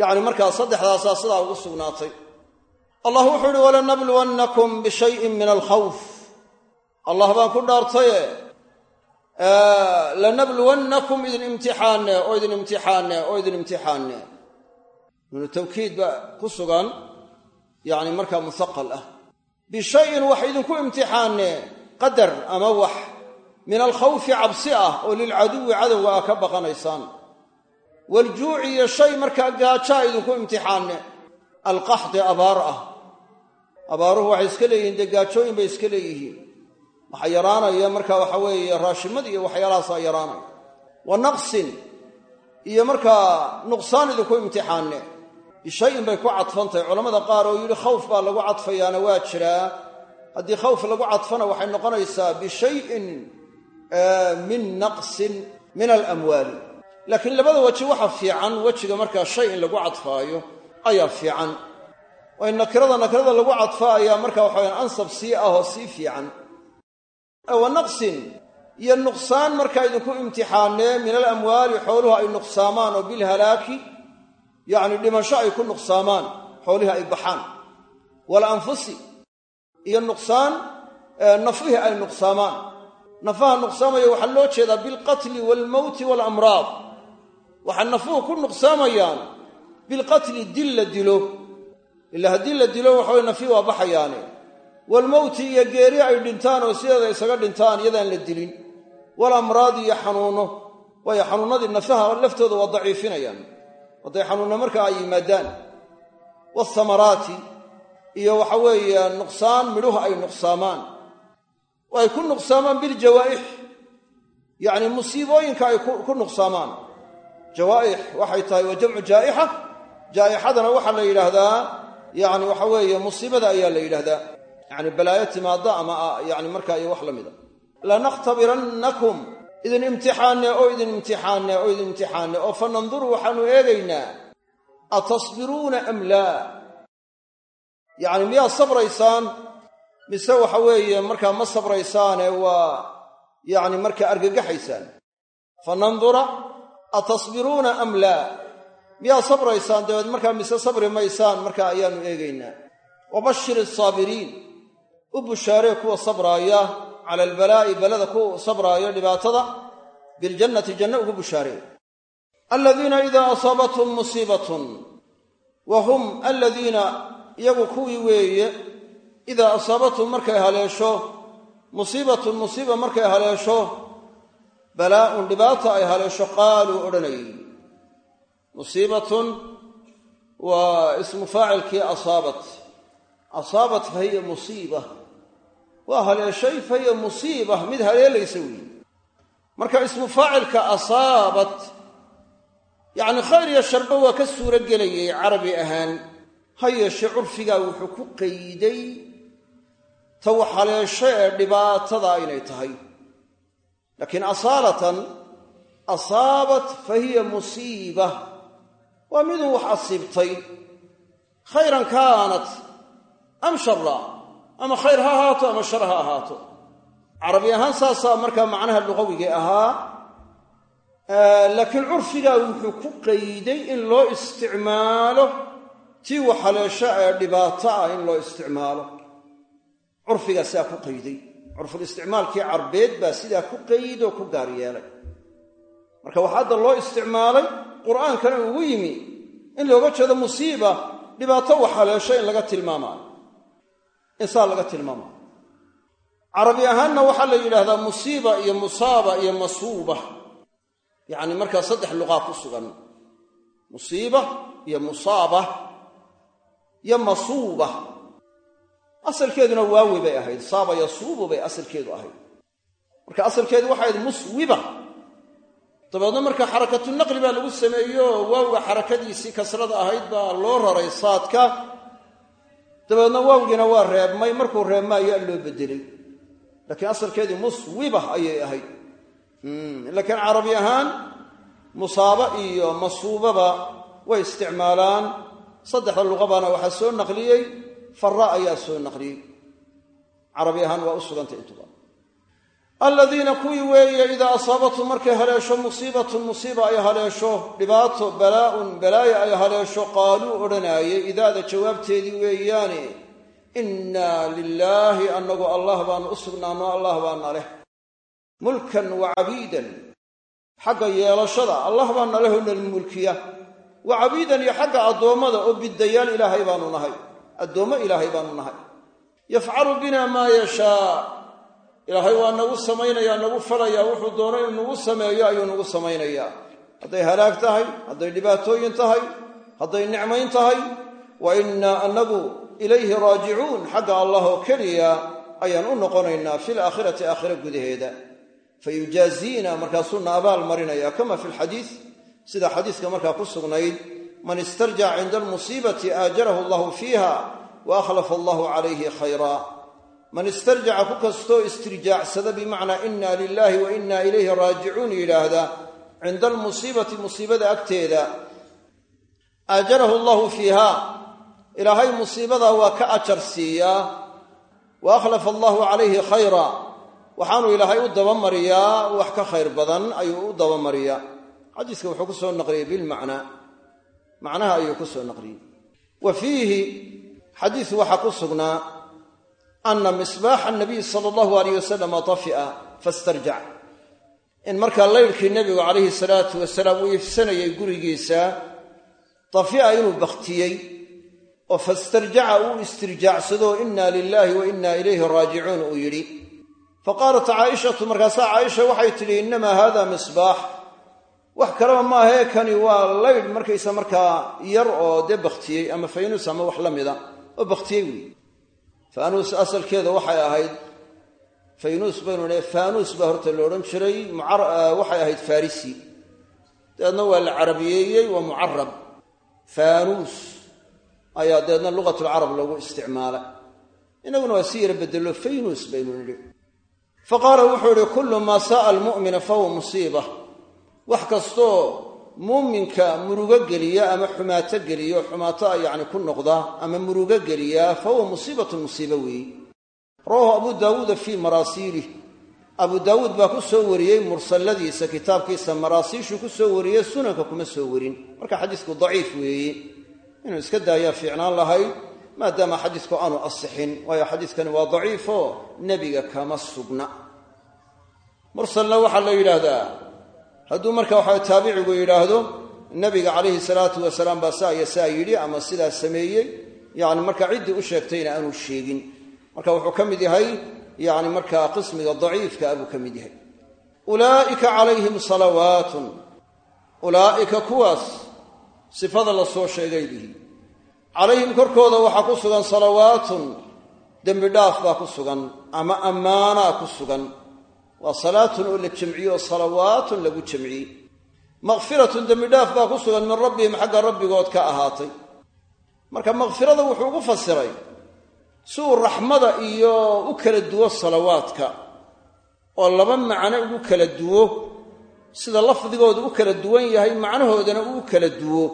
[SPEAKER 1] Yacni markaa saddexdaasaa sidaa ugu sugnaatay. Allah wuxuu uhi walanabluwannakum bishayin min alkhawf. Allah baan ku dhaartaye lanabluwannakum idin imtixaanne oo idin imtixaanne oo idin imtixaanne. Nunu tawkiid baa ku sugan yacni markaa musaqal ah. Bishayin wax idinku imtixaanne qadar ama wax. Min alkhawfi cabsi ah oo lilcaduwi cadowga ah ka baqanaysaan. Waljuuci iyo shay markaa gaajaa idinku imtixaanne. Alqaxdi abaar ah. Abaaruhu waxay iska leeyihiin dee gaajooyin bay iska leeyihiin waxaa yaraanaya marka waxa weeye raashimad iyo waxyaalahaasaa yaraanaya. Wa naqsin iyo markaa nuqsaan idinku imtixaanne. Bishayin bay ku cadfantahay culammada qaar oo yidhi khawf baa lagu cadfayaana waa jiraa haddii khawf lagu cadfana waxay noqonaysaa bishayin min naqsin min alamwaali laakiin labada weji waxa fiican wejiga markaa shay in lagu cadfaayo ayaa fiican. Nakirada nakirada lagu cadfa ayaa marka waxawayan ansab sii ah oo sii fiican wa naqsin iyo nuqsaan markaa idinku imtixaanee min alamwaali xooluhu ay nuqsaamaan oo bilhalaaki yacni dhimasho ay ku nuqsaamaan xoolihii ay baxaan. Walanfusi iyo nuqsaan nafihii ay nuqsaamaan. Nafaha nuqsaamaya waxaa loo jeedaa bilqatli waalmowti waalamraad waxaa nafuhu ku nuqsaamayaan bilqatli dil la dilo. Ilaa haddii la dilo waxaway nafi waa baxayaane waalmowti iyo geeri ay dhintaan oo sideeda isaga dhintaan iyadaan la dilin. Walamraadi iyo xanuuno waayo xanuunnadii nafaha laftooda waa daciifinayaan. Hadday xanuunna markaa ay yimaadaan. Waasamaraati iyo waxa weeye nuqsaan midhuhu ay nuqsaamaan. Oo ay ku nuqsaamaan biljawaa'ix yacni musiibooyinka ay ku nuqsaamaan. Jawaa'ix waxay tahay waa jamcu jaa'ixa jaa'ixadana waxaa la yidhaahdaa yacni waxa weeye musiibada ayaa la yidhaahdaa yacni balaayo timaadda ama yacni markaa iyo wax la mida. Lanakhtabirannakum idin imtixaanne oo idin imtixaanne oo idin imtixaanne oo fa nanduru waxaanu eegaynaa. Atasbiruuna am laa yacni miyaad sabraysaan? Mise waxa weeye markaa ma sabraysaane waa yacni markaa argagaxaysaan. Fa nandura atasbiruuna am laa miyaad sabraysaan? Dabeed markaa mise sabri maysaan markaa ayaannu eegaynaa. Wabashir asaabiriin u bushaaree kuwa sabraaya cala albalaa'i balada ku sabraaya dhibaatada biljannati janno ugu bushaaree aladiina idaa asaabathum musiibatun wa hum aladiina iyagu kuwii weeye idaa asaabathum markay haleesho musiibatun musiiba markay haleesho balaa'un dhibaata ay haleesho qaaluu odhanayay musiibatun waa ismu faacilkii asaabat. Asaabat fa hiya musiiba waa haleeshay fa hiya musiiba mid haleelaysa weeye. Marka ismu faacilka asaabat yacni khayr iyo sharba waa ka suuro gelayay carabi ahaan. Ha yeeshee curfigaa wuxuu ku qayday ta wax haleesho ee dhibaatada inay tahay. Laakiin asaalatan asaabat fa hiya musiiba waa miduu wax asiibtay khayran kaanat am shara ama khayr ha ahaato ama shar ha ahaato. Carabi ahaan saasaa markaa macnaha luqawigii ahaa laakiin curfigaa wuxuu ku qayday in loo isticmaalo tii wax haleesho ee dhibaato ah in loo isticmaalo. Curfigaa sidaa ku qayday. Curfulisticmaalkii carbeed baa sidaa ku qaydoo ku gaar yeelay. Marka waxaa hadda loo isticmaalay qur'aankana ugu yimi in looga jeedo musiiba dhibaato wax haleesho in laga tilmaamaayo insaan laga tilmaamaayo carabi ahaanna waxaa la yidhaahdaa musiiba iyo musaaba iyo masuuba. Yacni markaa saddex luqaa ku sugan. Musiiba iyo musaaba iyo masuuba. Asalkeeduna waawi bay ahayd saaba yasuubu bay asalkeedu ahayd. Marka asalkeedu waxay ahayd muswiba. Dabeedna marka xarakatu naqli baa lagu sameeyo waawga xarakadiisii kasrada ahayd baa loo raray saadka dabeedna waawgiina waa reebmay markuu reebmaayo a loo bedelay laakiin asalkeedii muswiba ayay ahayd. Laakiin carabi ahaan musaaba iyo masuubaba way isticmaalaan. Saddexda luqabana waxaa soo naqliyey fara ayaa soo naqliyey. Carabi ahaan waa u sugantay intuba aladiina kuwii weeye idaa asaabathum markay haleesho musiibatun musiiba ay haleesho dhibaato balaaun balaaya ay haleesho qaaluu odhanaayey idaada jawaabteedii weeyaane innaa lilaahi annagu allah baanu u sugnaano allah baana leh. Mulkan wa cabiidan xagga yeelashada allah baana leh oo nalmulkiya wa cabiidan iyo xagga addoommada oo biddayaal ilaahay baanu nahay addoommo ilaahay baanu nahay. Yafcalu bina maa yashaa ilaahay waa nagu samaynayaa nagu falayaa wuxuu doono inuu nagu sameeyo ayuu nagu samaynayaa. Hadday halaag tahay hadday dhibaatooyin tahay hadday nicmayn tahay wa innaa annagu ilayhi raajicuun xagga allah oo keliya ayaan u noqonaynaa fi laakhirati aakhira gudaheeda. Fayujaaziina markaasuuna abaal marinaya kama fi lxadiid sida xadiiska markaa ku sugnayd man istarjaca cinda almusiibati aajarahu allahu fiiha wa akhlafa allahu calayhi khayra man istarjaca ku kastoo istirjaacsada bimacnaa inna lilaahi wa inna ilayhi raajicuun yidhaahda cinda almusiibati musiibada agteeda aajarahu allahu fiiha ilaahay musiibadaa waa ka ajar siiyaa wa akhlafa allahu calayhi khayra. Waxaanu ilaahay u dabamariyaa wax ka khayr badan ayuu u dabamariyaa xadiiska wuxuu ku soo naqliyey bilmacnaa macnaha ayuu ku soo naqliyey. Wa fiihi xadiis waxaa ku sugnaa ana misbaaxa nabiy sala allahu alayh wasalama tafi'a fastarjac in markaa laydhkii nebigu calayhi salaatu wasalaam uu ifsanayay gurigiisa tafi'a inuu bakhtiyey oo fastarjaca uu istirjaacsado inna lilaahi wa inna ilayhi raajicuun uu yidhi. Faqaalat caaishatu markaasaa caaisha waxay tidhi innamaa haada misbaax wax kaleba maahee kani waa laydh markaysa markaa yar oo dee bakhtiyey ama faynuus ama wax la mida oo bakhtiyey weyi faanuus asalkeeda waxay ahayd faynuus baynu ne faanuus baa horta la odhan jiray waxay ahayd farisi. Dabeedna waa la carabiyeeyey waa mucarab faanuus ayaa dabeedna lugatulcarab lagu isticmaalay. Innaguna waa si yara bedelo faynuus baynu nidhi. Fa qaala wuxuu idhi kullu maa sa'a almu'mina fahuwa musiiba. Wax kastoo muuminka murugo geliya ama xumaato geliya oo xumaato yacni ku noqda ama murugo geliya fa huwa musiibatun musiibo weeye rawahu abu daawuuda fii maraasiilih abu daawuud baa ku soo wariyey mursalladiisa kitaabkiisa maraasiishuu ku soo wariyey sunanka kuma soo warin. Marka xadiisku daciif weeye inuu iska daayaa fiicnaan lahayd maadaama xadiisku aanu asixin waayo xadiiskani waa daciifoo nebiga kama sugna. Mursalna waxaa la yidhaahdaa hadduu marka waxa taabicigu yidhaahdo nabiga calayhi salaatu wasalaam baa saa iyo saa yidhi ama sidaa sameeyey? Yani marka ciddii u sheegtayna aanu sheegin. Marka wuxuu ka mid yahay yani markaa qismiga daciifka abuu ka mid yahay. Ulaa'ika calayhim salawaatun. Ulaa'ika kuwaas sifada la soo sheegay bihi. Calayhim korkooda waxaa ku sugan salawaatun. Dembi dhaaf baa ku sugan ama ammaanaa ku sugan waa salaatun oo la jamciye oo salawaatun lagu jamciyey. Makfiratun dembidhaaf baa ku sugan min rabbihim xagga rabbigood ka ahaatay. Marka makfirada wuxuu ugu fasiray si uu raxmada iyo u kala duwo salawaadka oo laba macno ugu kala duwo sida lafdigooda u kala duwan yahay macnahoodana uu kala duwo.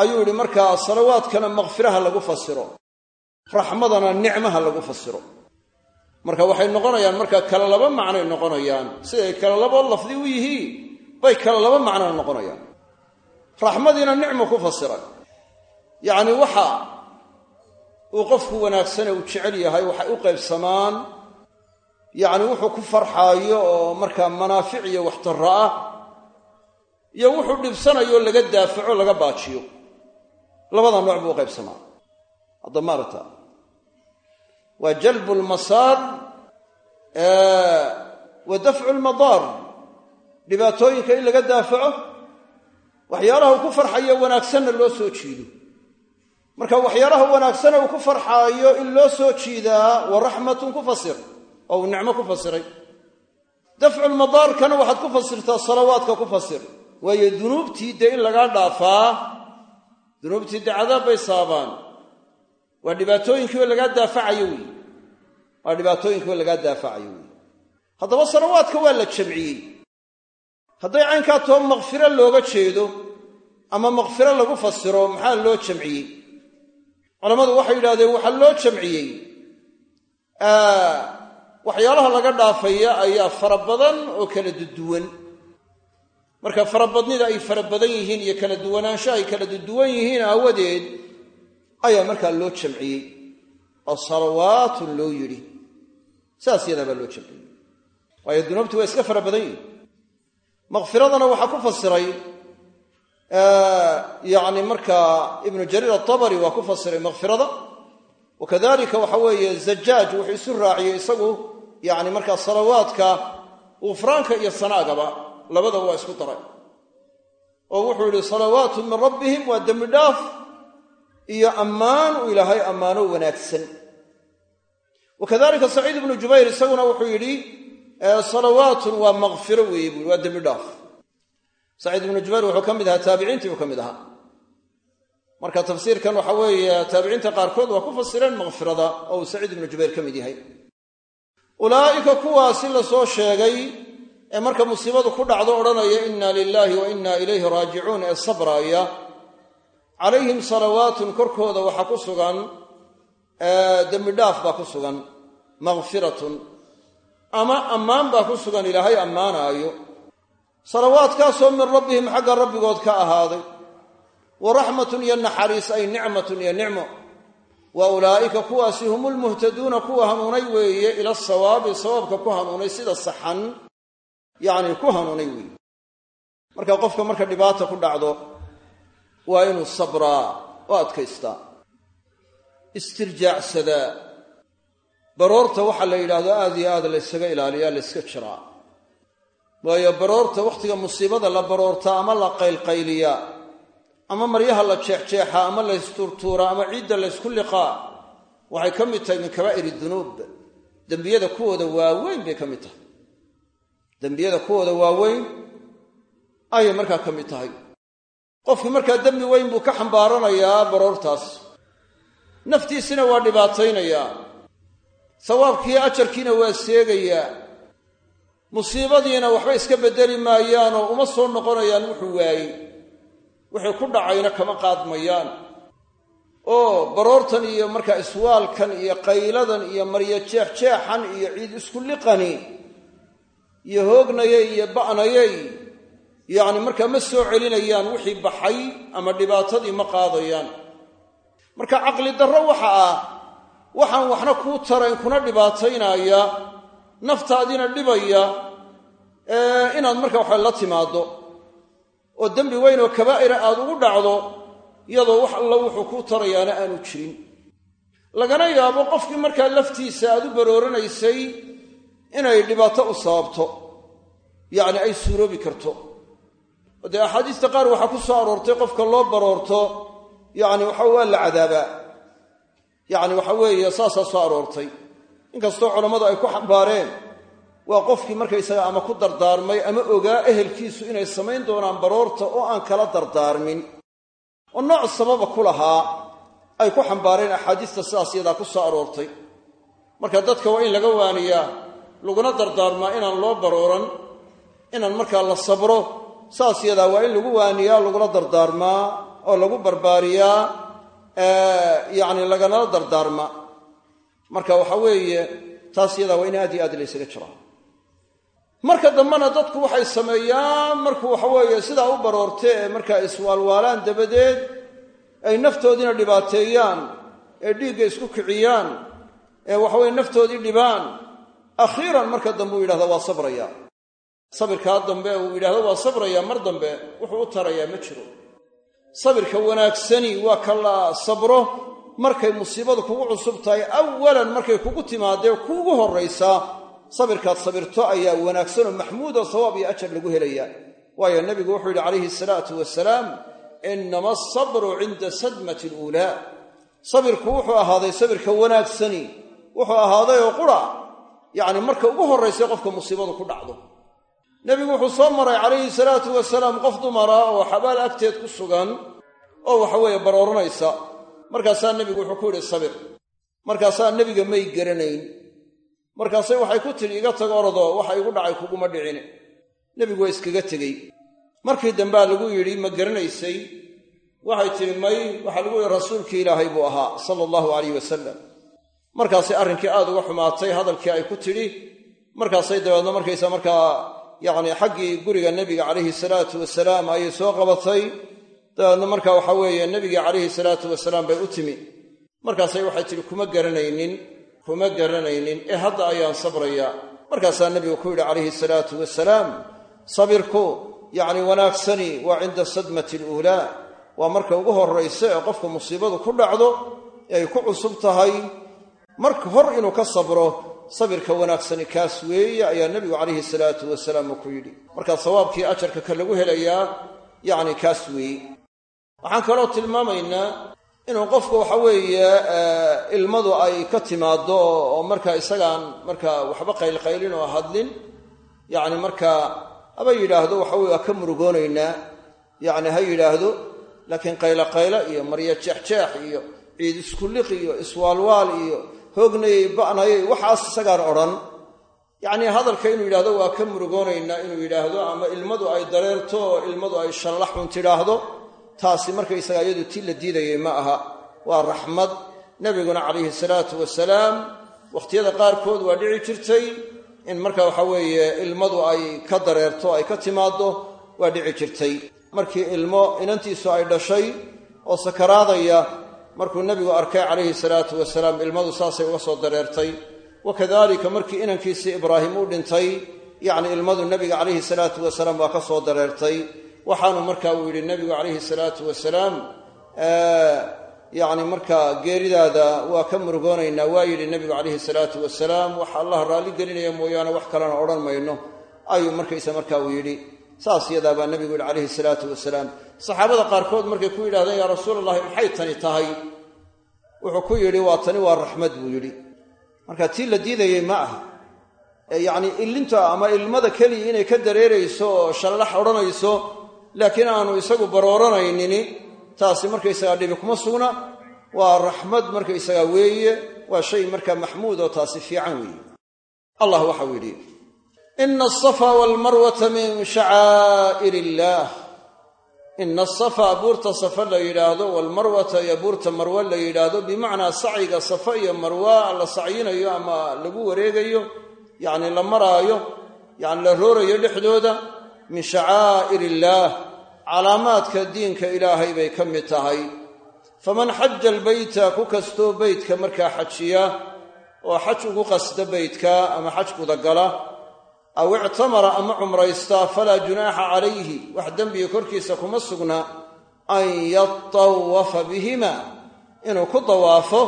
[SPEAKER 1] Ayuu yidhi markaa salawaadkana makfiraha lagu fasiro raxmadana nicmaha lagu fasiro marka waxay noqonayaan marka kala laba macnoy noqonayaan siday kala laba lafdi u yihiin bay kala laba macnona noqonayaan. Raxmadiina nicmu ku fasiray yacni waxa uu qofku wanaagsane uu jecel yahay waxay u qaybsamaan yacni wuxuu ku farxaayo oo markaa manaafic iyo waxtarro ah iyo wuxuu dhibsanayo laga daafaco laga baajiyo. Labada nooc buu u qaybsamaa. Hadda maarata waa jalbu lmasaar wa dafcu lmadaar dhibaatooyinka in laga daafaco waxyaalaha uu ku farxayo wanaagsanna loo soo jiido. Marka waxyaalaha wanaagsana uu ku farxaayo in loo soo jiidaa wa raxmatun ku fasir oo uu nicmo ku fasiray. Dafculmadaarkana waxaad ku fasirtaa salawaadka ku fasir. Waayo dunuubtii dee in lagaa dhaafaa dunuubtii dee cadaab bay saabaan. Waa dhibaatooyinkiioo lagaa daafacayo wey waa dhibaatooyinkiioo lagaa daafacayo wey haddaba salawaadka waa la jamciyey. Hadday caynkaa too makfiro looga jeedo ama makfiro lagu fasiro maxaa loo jamciyey? Culammadu waxay yidhahdeen waxaa loo jamciyey. Waxyaalaha laga dhaafaya ayaa fara badan oo kala duduwan marka farabadnida ay fara badan yihiin iyo kala duwanaansho ay kala duduwan yihiin aawadeed ayaa markaa loo jamciyey. Oo salawaatun loo yidhi saas yadaa loo jamciyey waayo dunuubti waa iska fara badan yihiin makfiradana waxaa ku fasiray yacni markaa ibnu jariir atabari waa ku fasiray makfirada wa kadalika waxa weeye zajaaj wuxuu isu raaciyey isagu yacni markaa salawaadka gufraanka iyo sanaagaba labadaba waa isku daray. Oo wuxuu yidhi salawaatu min rabbihim waa dembi dhaaf iyo ammaan uu ilaahay ammaano wanaagsan wa kadalika saciid ibnu jubayr isaguna wuxuu yidhi salawaatun waa makfiro weeye buui waa dembi dhaaf saciid ibnu jubayr wuxuu ka mid ahaa taabiciintii buu ka mid ahaa marka tafsiirkan waxa weeye taabiciinta qaarkood waa ku fasireen makfirada oo uu saciid ibnu jubayr ka mid yahay ulaa'ika kuwaasi la soo sheegay ee marka musiibadu ku dhacdo odhanaya inna lilaahi wa inna ilayhi raajicuun ee sabraaya calayhim salawaatun korkooda waxaa ku baa ku makfiratun ama ammaan baa ku sugan ilaahay ammaanaayo. Salawaadkaasoo min rabbihim xagga rabbigood ka ahaaday. Wa raxmatun iyo naxariis ay nicmatun iyo nicmo. Wa ulaa'ika kuwaasi hum lmuhtaduuna kuwa hanuunay weeye ila sawaabi sawaabka ku hanuunay sida saxan yacni ku hanuunay weeye. Marka qofka marka dhibaata ku dhacdo waa inuu sabraa oo adkaystaa. Istirjaacsadaa baroorta waxaa la yidhaahdo aad iyo aad laysaga ilaaliyaa layska jiraa. waayo baroorta wakhtiga musiibada la baroortaa ama la qaylqayliyaa ama maryaha la jeexjeexaa ama laysturtuuraa ama ciidda laysku liqaa waxay ka mid tahay min kabaa'ir dunuub. Dembiyada kuwooda waaweyn bay ka mid tahay. Dembiyada kuwooda waaweyn ayay markaa ka mid tahay. Qofkii markaa dembi weyn buu ka xambaaranayaa baroortaas. Naftiisina waa dhibaataynayaa sawaabkiiyo ajarkiina waa seegayaa musiibadiina waxba iska beddeli maayaanoo uma soo noqonayaan wuxuu waayey. Wixii ku dhacayna kama qaadmayaan. Oo baroortan iyo markaa iswaalkan iyo qayladan iyo maryo jeexjeexan iyo ciid isku liqani iyo hoognayay iyo ba'nayay yacni markaa ma soo celinayaan wixii baxay ama dhibaatadii ma qaadayaan. Marka caqli darro waxa ah waxaan waxna kuu tarayn kuna dhibaataynaya naftaadina dhibaya inaad marka waxa la timaaddo oo dembi weyn oo kabaa'ira aad ugu dhacdo iyadoo wax alla wuxuu kuu tarayaana aanu jirin. Lagana yaabo qofkii markaa laftiisa aad u barooranaysay inay dhibaato u sababto yacni ay suuroobi karto. Oo dee axaadiista qaar waxaa ku soo aroortay qofka loo baroorto yacni waxa waa la cadaabaa yacni waxa weeye saasaa soo aroortay. Inkastoo culammadu ay ku xambaareen waa qofkii markaysaga ama ku dardaarmay ama ogaa ehelkiisu inay samayn doonaan baroorta oo aan kala dardaarmin. Oo nooc sababa ku lahaa ay ku xambaareen axaadiista sidaas yadaa ku soo aroortay. Marka dadka waa in laga waaniyaa laguna dardaarmaa inaan loo barooran inaan markaa la sabro. Saas yadaa waa in lagu waaniyaa lagula dardaarmaa oo lagu barbaariyaa yacni laganala dardaarma. Marka waxa weeye taas yadaa waa in aad iyo aad laysaga jiraa marka dambena dadku waxay sameeyaan markuu waxaweeye sidaa u baroortee ee markaa iswaalwaalaan dabadeed ay naftoodiina dhibaateeyaan ee dhiigga isku kiciyaan ee waxaweye naftoodii dhibaan akhiiran marka dambe uu yidhahda waa sabraya. Sabirkaa dambe uu yidhahdo waa sabraya mar dambe wuxuu u tarayaa ma jiro sabirka wanaagsani waa ka la sabro. Markay musiibadu kugu cusub tahay awalan markay kugu timaadee kuugu horraysaa sabirkaad sabirto ayaa wanaagsanoo maxmuudoo sawaab iyo ajar lagu helayaa. Waayo nebigu wuxuu yidhi calayhi salaatu wasalaam inama asabru cinda sadmati aluulaa sabirku wuxuu ahaaday sabirka wanaagsani. Wuxuu ahaaday oo qura yacni marka ugu horraysay qofka musiibadu ku dhacdo nebigu wuxuu soo maray calayhi salaatu wasalaam qof dumara oo xabaal agteed ku sugan oo waxaweeye barooranaysa markaasaa nebigu wuxuu ku yidhi sabir. Markaasaa nebiga may garanayn. Markaasay waxay ku tidhi iga tag orodoo waxa igu dhacay kuguma dhicin. Nebigu waa iskaga tegey. Markii dambea lagu yidhi ma garanaysay. Waxay tidhi may waxaa lagu yidhi rasuulkii ilaahay buu ahaa sala allahu alayh wasalam markaasay arrinkii aad uga xumaatay hadalkii ay ku tidhi markaasay dabeedna markaysa markaa yacni xaggii guriga nebiga calayhi salaatu wasalaam ayay soo qabatay. Dabeedna marka waxa weeye nebigii calayhi salaatu wasalaam bay u timi. Markaasay waxay tidhi kuma garanaynin kuma garanaynin ee hadda ayaan sabrayaa markaasaa nebigu ku yidhi calayhi salaatu wasalaam sabirku yacni wanaagsani waa cinda sadmati aluulaa waa marka ugu horraysa ee qofka musiibadu ku dhacdo ee ay ku cusub tahay. Marka hor inuu ka sabro sabirka wanaagsani kaas weeye ayaa nebigu calayhi salaatu wasalaam ku yidhi. Markaa sawaabkii ajarka ka lagu helayaa yacni kaas weeye. Waxaan kaloo tilmaamaynaa inuu qofku waxa weeye ilmadu ay ka timaaddo oo markaa isagaan markaa waxba qaylqaylin oo hadlin yacni markaa haba yidhaahdo waxa weye waa ka murugoonaynaa. Yacni ha yidhaahdo laakiin qayloqaylo iyo maryo jeexjeex iyo ciid iskulliq iyo iswaalwaal iyo hoognayay ba'nayay waxaas isagaan odhan. Yacnii hadalka inuu yidhahdo waa ka murugoonaynaa inuu yidhaahdo ama ilmadu ay dareerto oo ilmadu ay shallaxun tidhaahdo taasi markaysagaa iyadu tii la diidayay ma aha. Waa raxmad. Nebiguna calayhi salaatu wasalaam wakhtiyada qaarkood waa dhici jirtay in marka waxa weeye ilmadu ay ka dareerto ay ka timaaddo waa dhici jirtay. Markii ilmo inantiisu ay dhashay oo sakaraadaya markuu nebigu arkay calayhi salaatu wasalaam ilmadu saasay uga soo dareertay. Wa kadalika markii inankiisii ibraahim u dhintay yacni ilmadu nebiga calayhi salaatu wasalaam waa ka soo dareertay. Waxaanu marka uu yidhi nebigu calayhi salaatu wasalaam yacni markaa geeridaada waa ka murugoonaynaa waa yidhi nebigu calayhi salaatu wasalaam waxa allah raalli gelinaya mooyaane wax kalena odhan mayno. Ayuu markaysa marka uu yidhi saas yadaa baa nebigu yidhi calayhi salaatu wasalaam saxaabada qaarkood markay ku yidhahdeen yaa rasuul allahi maxay tani tahay? Wuxuu ku yidhi waa tani waa raxmad buu yidhi. Marka tii la diidayey ma aha. Yacni illinta ama ilmada keliya inay ka dareerayso oo shallax odhanayso laakiin aanu isagu barooranaynin taasi markaysagaa dhibi kuma sugna. Waa raxmad markaysagaa weeye waa shay markaa maxmuud oo taasi fiican weeye. Allah waxau yidhi ina asafa waalmarwata min shacaa'ir illaah ina asafa buurta safa la yidhaahdo waalmarwata iyo buurta marwe la yidhaahdo bimacnaa sacyiga safa iyo marwa la sacyinayo ama lagu wareegayo yacni la maraayo yacni la roorayo dhexdooda min shacaa'ir illaah calaamaadka diinka ilaahay bay ka mid tahay faman xaja albayta ku kastoo beytka markaa xajiya oo xaj ugu qasda beytka ama xaj gudagala aw ictamara ama cumraysta falaa junaaxa calayhi wax dembiga korkiisa kuma sugna an yatawafa bihima inuu ku dawaafo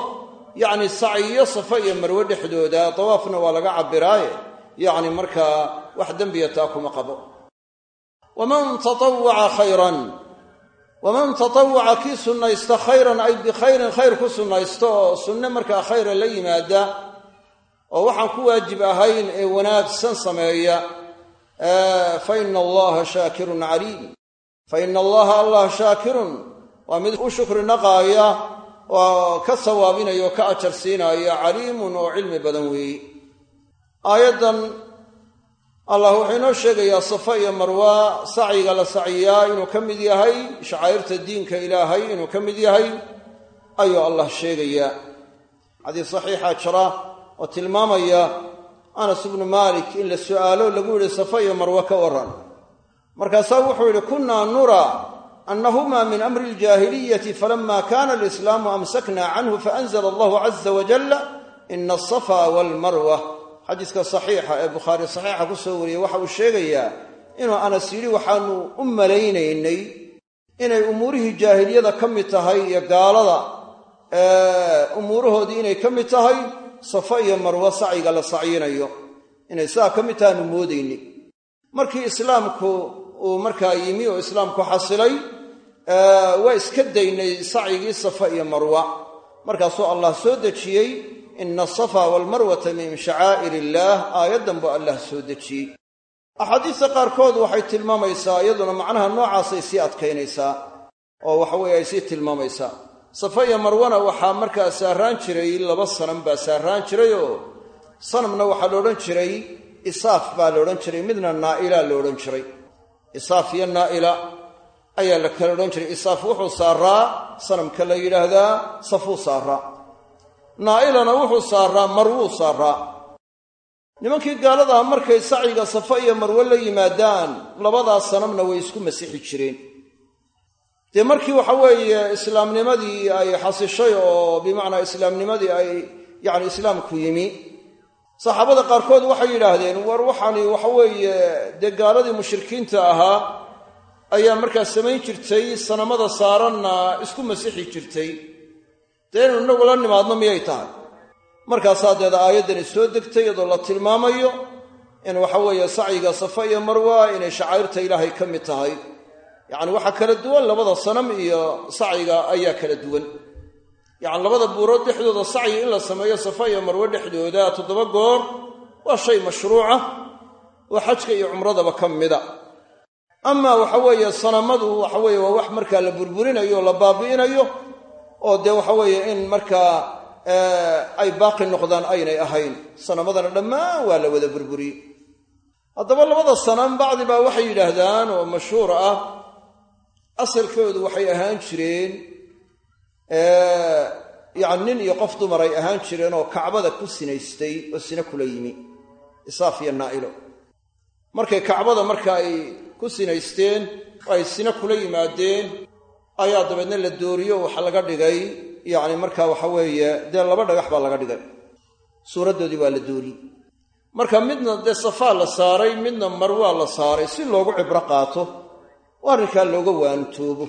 [SPEAKER 1] yacni sacyiyo safa iyo marwe dhexdooda dawaafna waa laga cabiraaye yacni markaa wax dembiya taa kuma qabo. Waman tatawaca khayran waman tatawaca kii sunnaysta khayran ay bikhayrin khayr ku sunnaysta oo sunne markaa khayra la yimaada oo waxaan ku waajib ahayn ee wanaagsan sameeya fa ina allaha shaakirun caliim. Fa ina allaha allah shaakirun. Waa mid u shukri naqaaya oo ka sawaabinaya oo ka ajar siinaya caliimun oo cilmi badan weeye aayaddan allah wuxuu inoo sheegayaa safa iyo marwa sacyiga la sacyiyaa inuu ka mid yahay shacaa'irta diinka ilaahay inuu ka mid yahay ayuu allah sheegayaa. Xadiis saxiixa jira oo tilmaamaya anas ibnu maalik in la su'aalo lagu yidhi safa iyo marwe ka waran markaasaa wuxuu yidhi kunnaa nura annahumaa min amri aljaahiliyati falama kana alislaamu amsakna canhu faanzla allahu caza wajalla ina asafa walmarwa xadiiska saxiixa ee bukhaari saxiixa ku soo wariyey waxa uu sheegayaa inuu anas yidhi waxaanu u malaynaynay inay umuurihii jaahiliyada ka mid tahay iyo gaalada umuurahoodii inay ka mid tahay safa iyo marwo sacyiga la sacyinayo. Inay sidaa ka mid tahaanu moodayni. Markii islaamku uu markaa yimi oo islaamku xasilay waa iska daynay sacyigii safa iyo marwa. Markaasuu allah soo dejiyey ina asafa walmarwata min shacaa'ir illaah aayaddan buu allah soo dejiyey. Axaadiista qaarkood waxay tilmaamaysaa iyaduna macnaha noocaasay sii adkaynaysaa oo waxa weeye ay sii tilmaamaysaa safa iyo marwana waxaa markaa saarraan jiray laba sanam baa saarraan jiray oo sanamna waxaa la odhan jiray isaaf baa la odhan jiray midna naa'ila la odhan jiray. Isaaf iyo naa'ila ayaa la kala odhan jiray. Isaaf wuxuu saaraa sanamka la yidhaahdaa safuu saaraa. Naa'ilana wuxuu saaraa marwuu saaraa. Nimankii gaaladaha markay sacyiga safa iyo marwe la yimaadaan labadaas sanamna way isku masixi jireen dee markii waxa weeye islaamnimadii ay xasishay oo bimacnaa islaamnimadii ay yacni islaamku yimi saxaabada qaarkood waxay yidhaahdeen war waxaani waxa weeye dee gaaladii mushrikiinta ahaa ayaa markaa samayn jirtay sanamada saaranna isku masixi jirtay. Dee inuu inagu la nimaadno miyay tahay? Markaasaa deeda aayaddani soo degtay iyadoo la tilmaamayo in waxa weeye sacyiga safa iyo marwa inay shacairta ilaahay ka mid tahay yacni waxaa kala duwan labada sanam iyo sacyiga ayaa kala duwan. Yacni labada buurood dhexdooda sacyi in la sameeyo safa iyo marwe dhexdooda toddoba goor waa shay mashruuca oo xajka iyo cumradaba ka mida. Amaa waxa weeye sanamadu waxa weeye waa wax markaa la burburinayo la baabi'inayo oo dee waxa weeye in markaa ay baaqi noqdaan aynay ahayn. Sanamadana dhammaan waa la wada burburiyey haddaba labada sanam bacdi baa waxay yidhaahdaan oo mashhuur ah asalkoodu waxay ahaan jireen yacni nin iyo qof dumar ay ahaan jireen oo kacbada ku sinaystay oo sine kula yimi isaaf iyo naa'ilo. Markay kacbada marka ay ku sinaysteen oo ay sine kula yimaadeen ayaa dabeedna la dooriyo waxa laga dhigay yacni markaa waxa weeye dee laba dhagax baa laga dhigay. Suuraddoodii waa la dooriyey marka midna dee safaa la saaray midna marwaa la saaray si loogu cibro qaato arrinkaa looga waantoobo.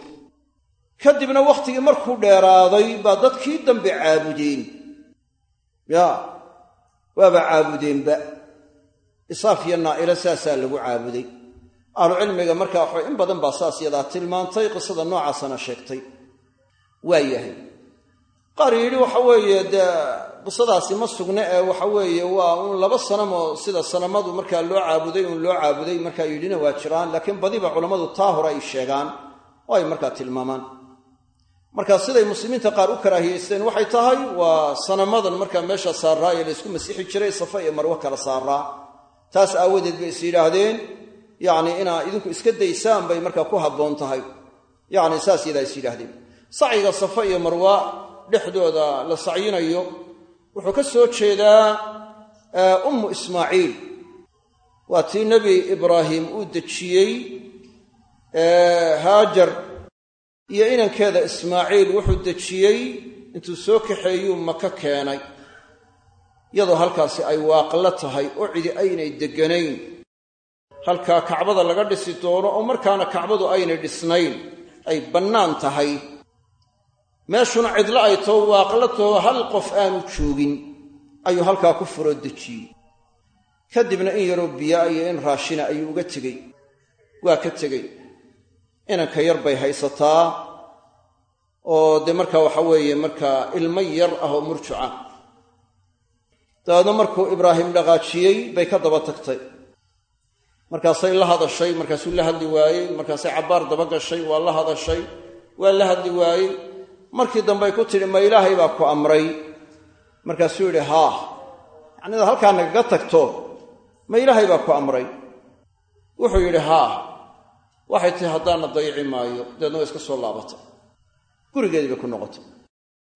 [SPEAKER 1] Kadibna wakhtigii markuu dheeraaday baa dadkii dambe caabudeen. Yaa waaba caabudeenba isaaf iyo naa'ilo saasaa lagu caabuday. Ahlucilmiga markaa waxay in badan baa saas yadaa tilmaantay qisada noocaasana sheegtay. Waa yahay. Qaar yidhi waxa weeye dee qisadaasi ma sugna ee waxa weeye waa uun laba sanamoo sida sanamadu markaa loo caabuday uun loo caabuday markaa yidhina waa jiraan laakiin badiba culammadu taa hore ay sheegaan oo ay markaa tilmaamaan. Marka siday muslimiinta qaar u karaahiyeysteen waxay tahay waa sanamadan markaa meesha saaraa ee laysku masixi jiray safa iyo marwo kala saaraa taas aawadeed bay is yidhaahdeen yacni inaa idinku iska daysaan bay markaa ku habboon tahay. Yacni saas yadaa is yidhaahdeen. Sacyiga safa iyo marwa dhexdooda la sacyinayo wuxuu ka soo jeedaa ummu ismaaciil. Waa tii nebi ibraahim uu dejiyey haajar iyo inankeeda ismaaciil wuxuu dejiyey intuu soo kaxeeyuu maka keenay. Iyadoo halkaasi ay waaqla tahay oo cidi aynay degganayn. Halkaa kacbada laga dhisi doono oo markaana kacbadu aynay dhisnayn ay bannaan tahay meeshuna cidlo ay too waaqla too hal qof aanu joogin ayuu halkaa ku furoo dejiyey kadibna in yaroo biyaa iyo in raashina ayuu uga tegey. Waa ka tegey. Inanka yar bay haysataa oo dee markaa waxa weeye markaa ilmo yar ah oo murjuca. Dabeedna markuu ibraahim dhaqaajiyey bay ka daba tagtay. Markaasay la hadashay markaasuu la hadli waayey markaasay cabbaar daba gashay waa la hadashay waa la hadli waayey markii dambey ku tidhi ma ilaahay baa ku amray. Markaasuu yidhi haa yacnida halkaa nagaga tagto. Ma ilaahay baa ku amray. Wuxuu yidhi haa waxay tihi haddaana dayici maayo. Dabeedna way iska soo laabatay. Gurigeedii bay ku noqotay.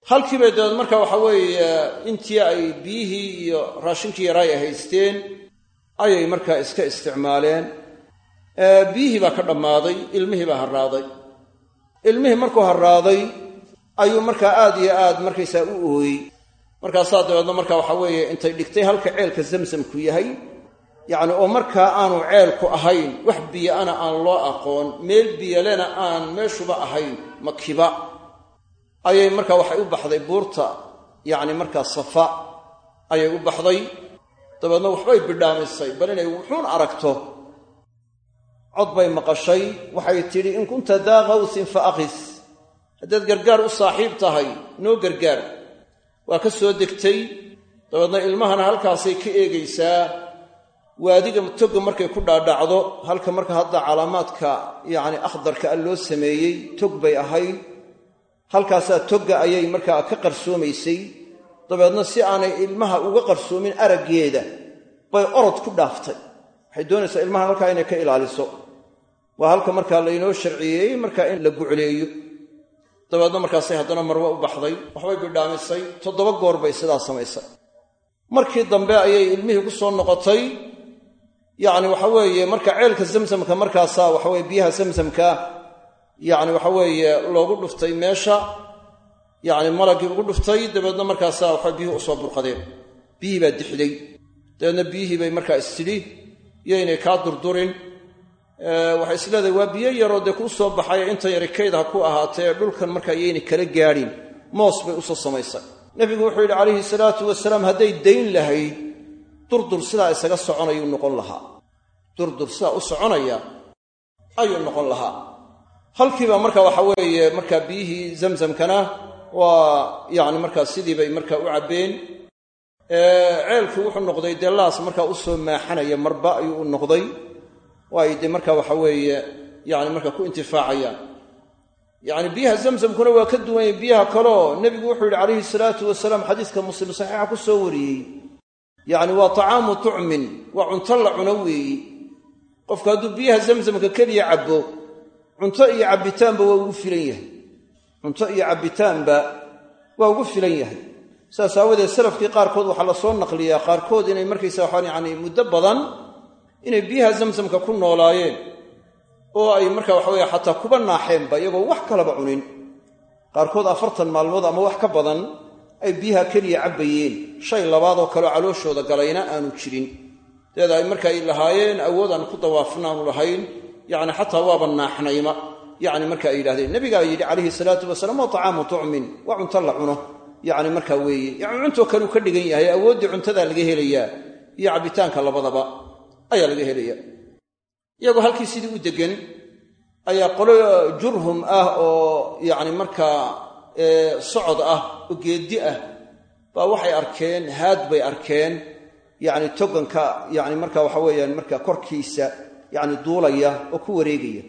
[SPEAKER 1] Halkiibay dabeed marka waxa weeye intii ay biyihii iyo raashinkii yaraay ay haysteen ayay markaa iska isticmaaleen. Biyihii baa ka dhammaaday ilmihii baa harraaday. Ilmihii markuu harraaday ayuu markaa aad iyo aad markaysaa u ooyey. Markaasaa dabeedna markaa waxa weeye intay dhigtay halka ceelka zamsamku yahay. Yacni oo markaa aanu ceelku ahayn wax biyo-ana aan loo aqoon meel biyolena aan meeshuba ahayn makiba ayay markaa waxay u baxday buurta yacni markaa safa ayay u baxday. Dabeedna waxbay bidhaamisay bal inay wuxuun aragto. Cod bay maqashay waxay tidhi in kunta daa qawsin fa aqis haddaad gargaar u saaxiib tahay noo gargaar. Waa ka soo degtay. Dabeedna ilmahana halkaasay ka eegaysaa. Waadiga toga markay ku dhaadhacdo halka marka hadda calaamaadka yacni akhdarka a loo sameeyey tog bay ahayd. Halkaasaa togga ayay markaa ka qarsoomaysay. Dabeedna si aanay ilmaha uga qarsoomin araggeeda bay orod ku dhaaftay. Waxay doonaysaa ilmaha halkaa inay ka ilaaliso. Waa halka markaa laynoo sharciyeeyey markaa in la gucleeyo dabeedna markaasay haddana marwe u baxday waxbay bidhaamisay toddoba goor bay sidaa samaysay markii dambe ayay ilmihii ku soo noqotay yacni waxa weeye marka ceelka zamsamka markaasaa waxaweye biyaha zamsamka yacni waxa weeye loogu dhuftay meesha yacni malaggii ugu dhuftay dabeedna markaasaa waxa biyuhu u soo burqadeen. Biyihii baa dixday dabeedna biyihii bay markaa istidhi yaynay kaa durdurin waxay isleedahay waa biyo yaroo dee kuu soo baxay intan yari kayd ha ku ahaatee dhulkan markaa yaynay kala gaadhin moos bay u soo samaysay. Nebigu wuxuu yidhi calayhi salaatu wasalaam hadday dayn lahayd durdur sidaa isaga soconayuu noqon lahaa. Durdur sidaa u soconaya ayuu noqon lahaa. Halkiiba marka waxa weeye markaa biyihii zamzamkana waa yacni markaa sidii bay markaa u cabbeen. Ceelkii wuxuu noqday dee laas markaa u maaxanaya marba ayuu u noqday waay dee markaa waxa weeye yani markaa ku intifaacayaan yacni biyaha zamzamkuna waa ka duwanya biyaha kaleo nebigu wuxuu yidhi calayhi salaatu wasalaam xadiiska muslim saxiixa ku soo wariyey. Yacni waa tacaamu tucmin waa cunto la cuno weeyi. Qofku hadduu biyaha zamzamka keliya cabbo cunto iyo cabbitaanba waa ugu filan yahay. Cunto iyo cabbitaanba waa ugu filan yahay. Saas aawadeed salafkii qaarkood waxaa la soo naqliyaa qaarkood inay markaysa waxaan yacni muddo badan inay biyaha zamsamka ku noolaayeen oo ay marka waxa weye xataa kuba naaxeenba iyagoo wax kalaba cunin. Qaarkood afartan maalmood ama wax ka badan ay biyaha keliya cabbayeen. Shay labaadoo kaleo calooshooda galayna aanu jirin. Dabeed ay marka ay lahaayeen awood aan ku dawaafnaanu lahayn yacni xataa waaba naaxnayma. Yacni marka ay yidhahdeen nebigaa yidhi calayhi salaatu wasalaam waa tacaamu tucmin waa cunto la cuno. Yacni markaa weeye yacni cuntoo kaleu ka dhigan yahay awooddii cuntadaa laga helayaa iyo cabbitaanka labadaba ayaa laga helaya. Iyagoo halkii sidii u deggan ayaa qolo jurhum ah oo yacni markaa socod ah oo geeddi ah baa waxay arkeen haad bay arkeen yacni toganka yacni marka waxa weeyaan markaa korkiisa yacni duulaya oo ku wareegaya.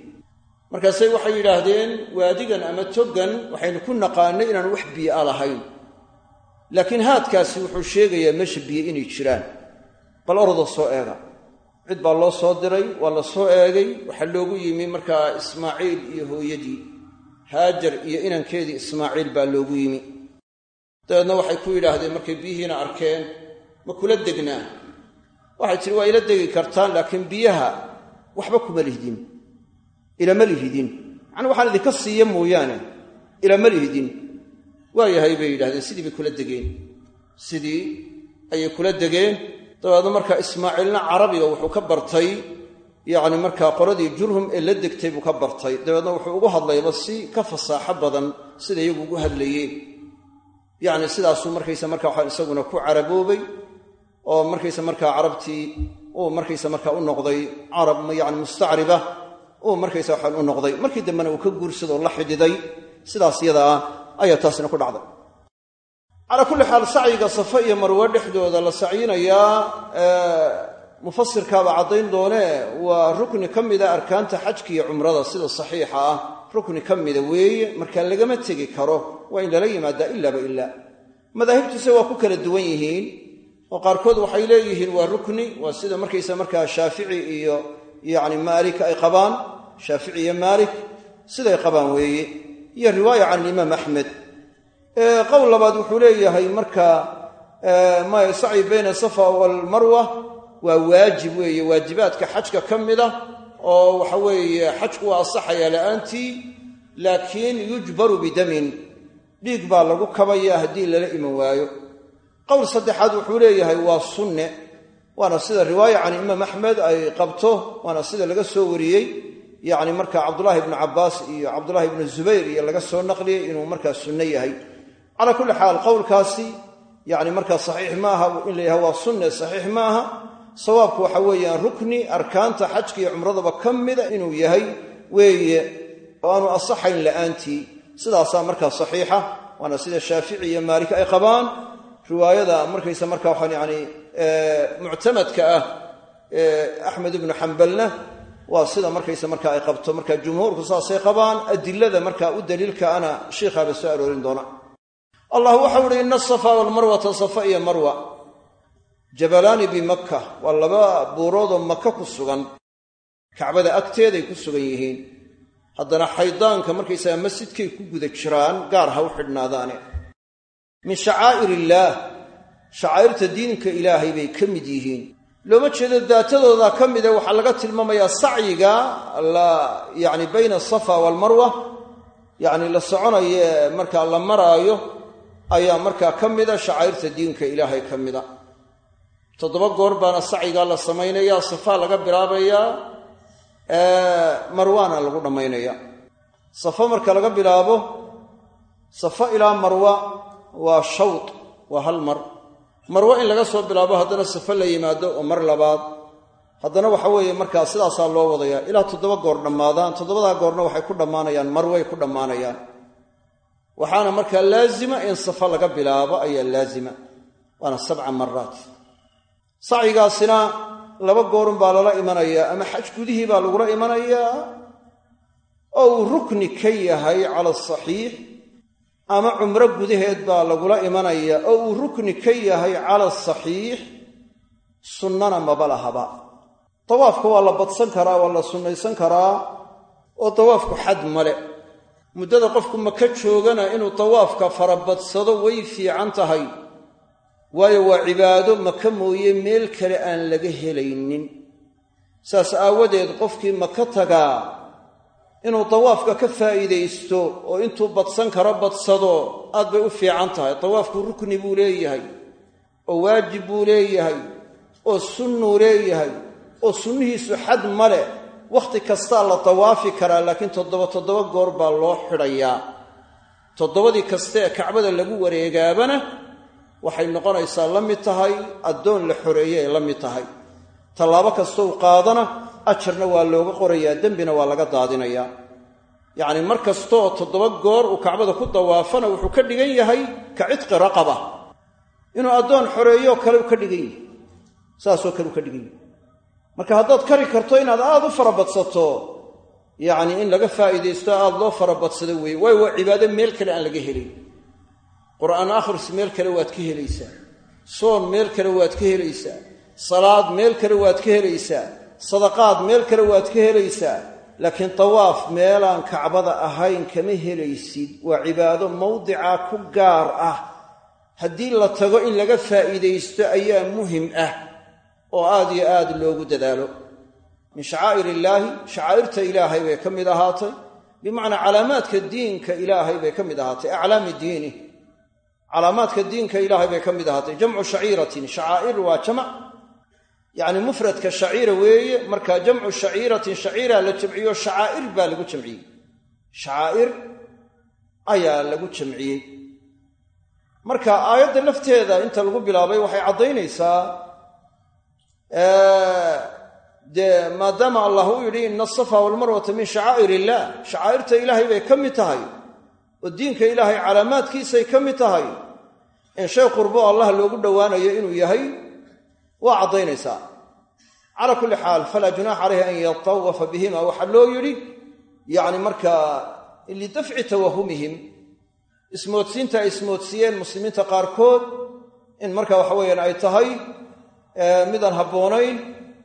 [SPEAKER 1] Markaasay waxay yidhaahdeen waadigan ama togan waxaynu ku naqaanay inaan wax biyo a lahayn. Laakiin haadkaasi wuxuu sheegayaa meesha biyo inay jiraan. Bal orodoo soo eega cid baa loo soo diray waa la soo eegay waxaa loogu yimi markaa ismaaciil iyo hooyadii. Haajar iyo inankeedii ismaaciil baa loogu yimi. Dabeedna waxay ku yidhaahdeen markay biyihiina arkeen ma kula degnaa waxay tihi waa ila degi kartaan laakiin biyaha waxba kuma lihdin ilama lihidin. Macnaa waxaan idinka siiya mooyaane ilama lihidin. Waayahay bay yidhahdeen sidii bay kula degeen. Sidii ayay kula degeen dabeedna markaa ismaaciilna carabiga wuxuu ka bartay yacni markaa qoladii jurhum ee la degtay buu ka bartay. Dabeedna wuxuu ugu hadlayba si ka fasaaxo badan sida iyagu ugu hadlayeen yacni sidaasuu markaysa marka waxaa isaguna ku caraboobay oo markaysa markaa carabtii uu markaysa markaa u noqday carab yacni mustacriba uu markaysa waxaan u noqday. Markii dambena uu ka guursadoo la xidhiday sidaas yada ah ayaa taasina ku dhacday calaa kulli xaal sacyiga safa iyo marwe dhexdooda la sacyinayaa mufasirkaaba caddayn doonee waa rukni ka mida arkaanta xajka iyo cumrada sida saxiixa ah. Rukni ka mida weeye marka lagama tegi karo waa in lala yimaadaa ilaaba ilaa madaahibtuse waa ku kala duwan yihiin oo qaarkood waxay leeyihiin waa rukni waa sida markaysa markaa shaafici iyo yacni maalik ay qabaan. Shaafici iyo maalik siday qabaan weeye. Iyo riwaaya can alimaam axmed qowl labaad wuxuu leeyahay marka sacyi bayna safa walmarwa waa waajib weeye waajibaadka xajka ka mida oo waxa weeye xajku waa asaxayaa la'aantii laakiin yujbaru bidamin dhiig baa lagu kabaya haddii lala iman waayo. Qowl saddexaad wuxuu leeyahay waa sunne waana sida riwaaya can imaam axmed ay qabto waana sida laga soo wariyey. Yacni marka cabdullaahi ibnu cabbaas iyo cabdullaahi ibnu zubayr iyo laga soo naqliyey inuu markaa sunno yahay calaa kulli xaal qowlkaasi yacni markaa saxiix ma aha in la yidhaha waa sunne saxiix ma aha sawaabku waxa weeyaan rukni arkaanta xajka iyo cumradaba ka mida inuu yahay weeye oo aanu asaxayn la'aantii. Sidaasaa markaa saxiixa waana sida shaafici iyo maalik ay qabaan. Riwaayada markaysa markaa waxaan yacni muctamadka ah axmed ibnu xambalna waa sida markaysa marka ay qabto. Marka jumhuurku saasay qabaan adilada markaa u daliilka ana shiikhaaba soo aroorin doona allah waxau uhi ina asafa walmarwata safa iyo marwa jabalaani bimakka waa laba buuroodoo maka ku sugan kacbada agteeday ku sugan yihiin. Haddana xaydaanka markaysaga masjidkay ku guda jiraan gaar ha u xidhnaadaane. Min shacaa'ir illaah shacaa'irta diinka ilaahay bay ka mid yihiin. Looma jeedo daatadooda ka mida waxaa laga tilmaamayaa sacyiga la yacni bayna asafa waalmarwa yacni la soconayo markaa la maraayo ayaa markaa ka mida shacaa'irta diinka ilaahay ka mida. Toddoba goor baana sacyigaa la samaynayaa safaa laga bilaabayaa marwaana lagu dhammaynaya safo marka laga bilaabo safo ilaa marwa waa shawd waa hal mar. Marwo in laga soo bilaabo haddana safo la yimaado oo mar labaad. Haddana waxa weeye markaa sidaasaa loo wadayaa. Ilaa toddoba goor dhammaadaan toddobadaa goorna waxay ku dhammaanayaan marway ku dhammaanayaan waxaana markaa laazima in safo laga bilaabo ayaa laazima. Waana sabca maraat sacyigaasina laba goorun baa lala imanayaa ama xaj gudihii baa lagula imanayaa. Oo uu rukni ka yahay cala asaxiix ama cumro gudaheed baa lagula imanayaa. Oo uu rukni ka yahay cala asaxiix sunnana maba lahaba. Dawaafka waa la badsan karaa waa la sunnaysan karaa oo dawaafku xad male muddada qofku maka joogana inuu dawaafka farabadsado way fiican tahay. Waayo waa cibaado maka mooye meel kale aan laga helaynin. Saas aawadeed qofkii maka tagaa inuu dawaafka ka faa'iidaysto oo intuu badsan karo badsado aad bay u fiican tahay. Dawaafku rukni buu leeyahay oo waajib buu leeyahay oo sunnuu leeyahay oo sunnihiisu xad ma leh wakhti kastaa la dawaafi karaa laakiin toddoba toddoba goor baa loo xidhayaa toddobadii kaste ee kacbada lagu wareegaabana waxay noqonaysaa la mid tahay addoon la xoreeye ay la mid tahay. Tallaabo kasta u qaadana ajarna waa looga qorayaa dembina waa laga daadinayaa. Yacni mar kastooo toddoba goor uu kacbada ku dawaafana wuxuu ka dhigan yahay ka cidqi raqaba. Inuu addoon xoreeyo kale u ka dhigan yahay. Saasoo kale u ka dhigan yahay marka haddaad kari karto inaad aad u farabadsato yacni in laga faa'iidaysto aad loo farabadsado weeye waayo waa cibaado meel kale aan laga helin. Qur'aan akhris meel kale waad ka helaysaa. Soon meel kale waad ka helaysaa. Salaad meel kale waad ka helaysaa. Sadaqaad meel kale waad ka helaysaa. Laakiin tawaaf meelaan kacbada ahayn kama helaysid waa cibaado mawdica ku gaar ah. Haddii la tago in laga faa'iidaysto ayaa muhiim ah oo aad iyo aad loogu dadaalo. Min shacaa'ir illaahi shacaa'irta ilaahay bay ka mid ahaatay. Bimacnaa calaamaadka diinka ilaahay bay ka mid ahaatay. Aclaami diini. Calaamaadka diinka ilaahay bay ka mid ahaatay. Jamcu shaciiratin shacaa'ir waa jamac. Yacni mufradka shaciira weeye marka jamcu shaciiratin shaciira la jamciyo shacaa'ir baa lagu jamciyey. Shacaa'ir ayaa lagu jamciyey. Marka aayadda lafteeda inta lagu bilaabay waxay caddaynaysaa dee maadaama allah uu yidhi ina asafa walmarwata min shacaa'ir illaah shacaa'irta ilaahay bay ka mid tahay. Oo diinka ilaahay calaamaadkiisay ka mid tahay. In shay qurbo allah loogu dhowaanayo inuu yahay waa caddaynaysaa. Calaa kulli xaal falaa junaaxa calayhi an yatawafa bihima. Waxaa loo yidhi yacni markaa lidafci tawahumihim. Ismoodsiinta ay ismoodsiiyeen muslimiinta qaarkood in marka waxa weeyaan ay tahay midaan habboonayn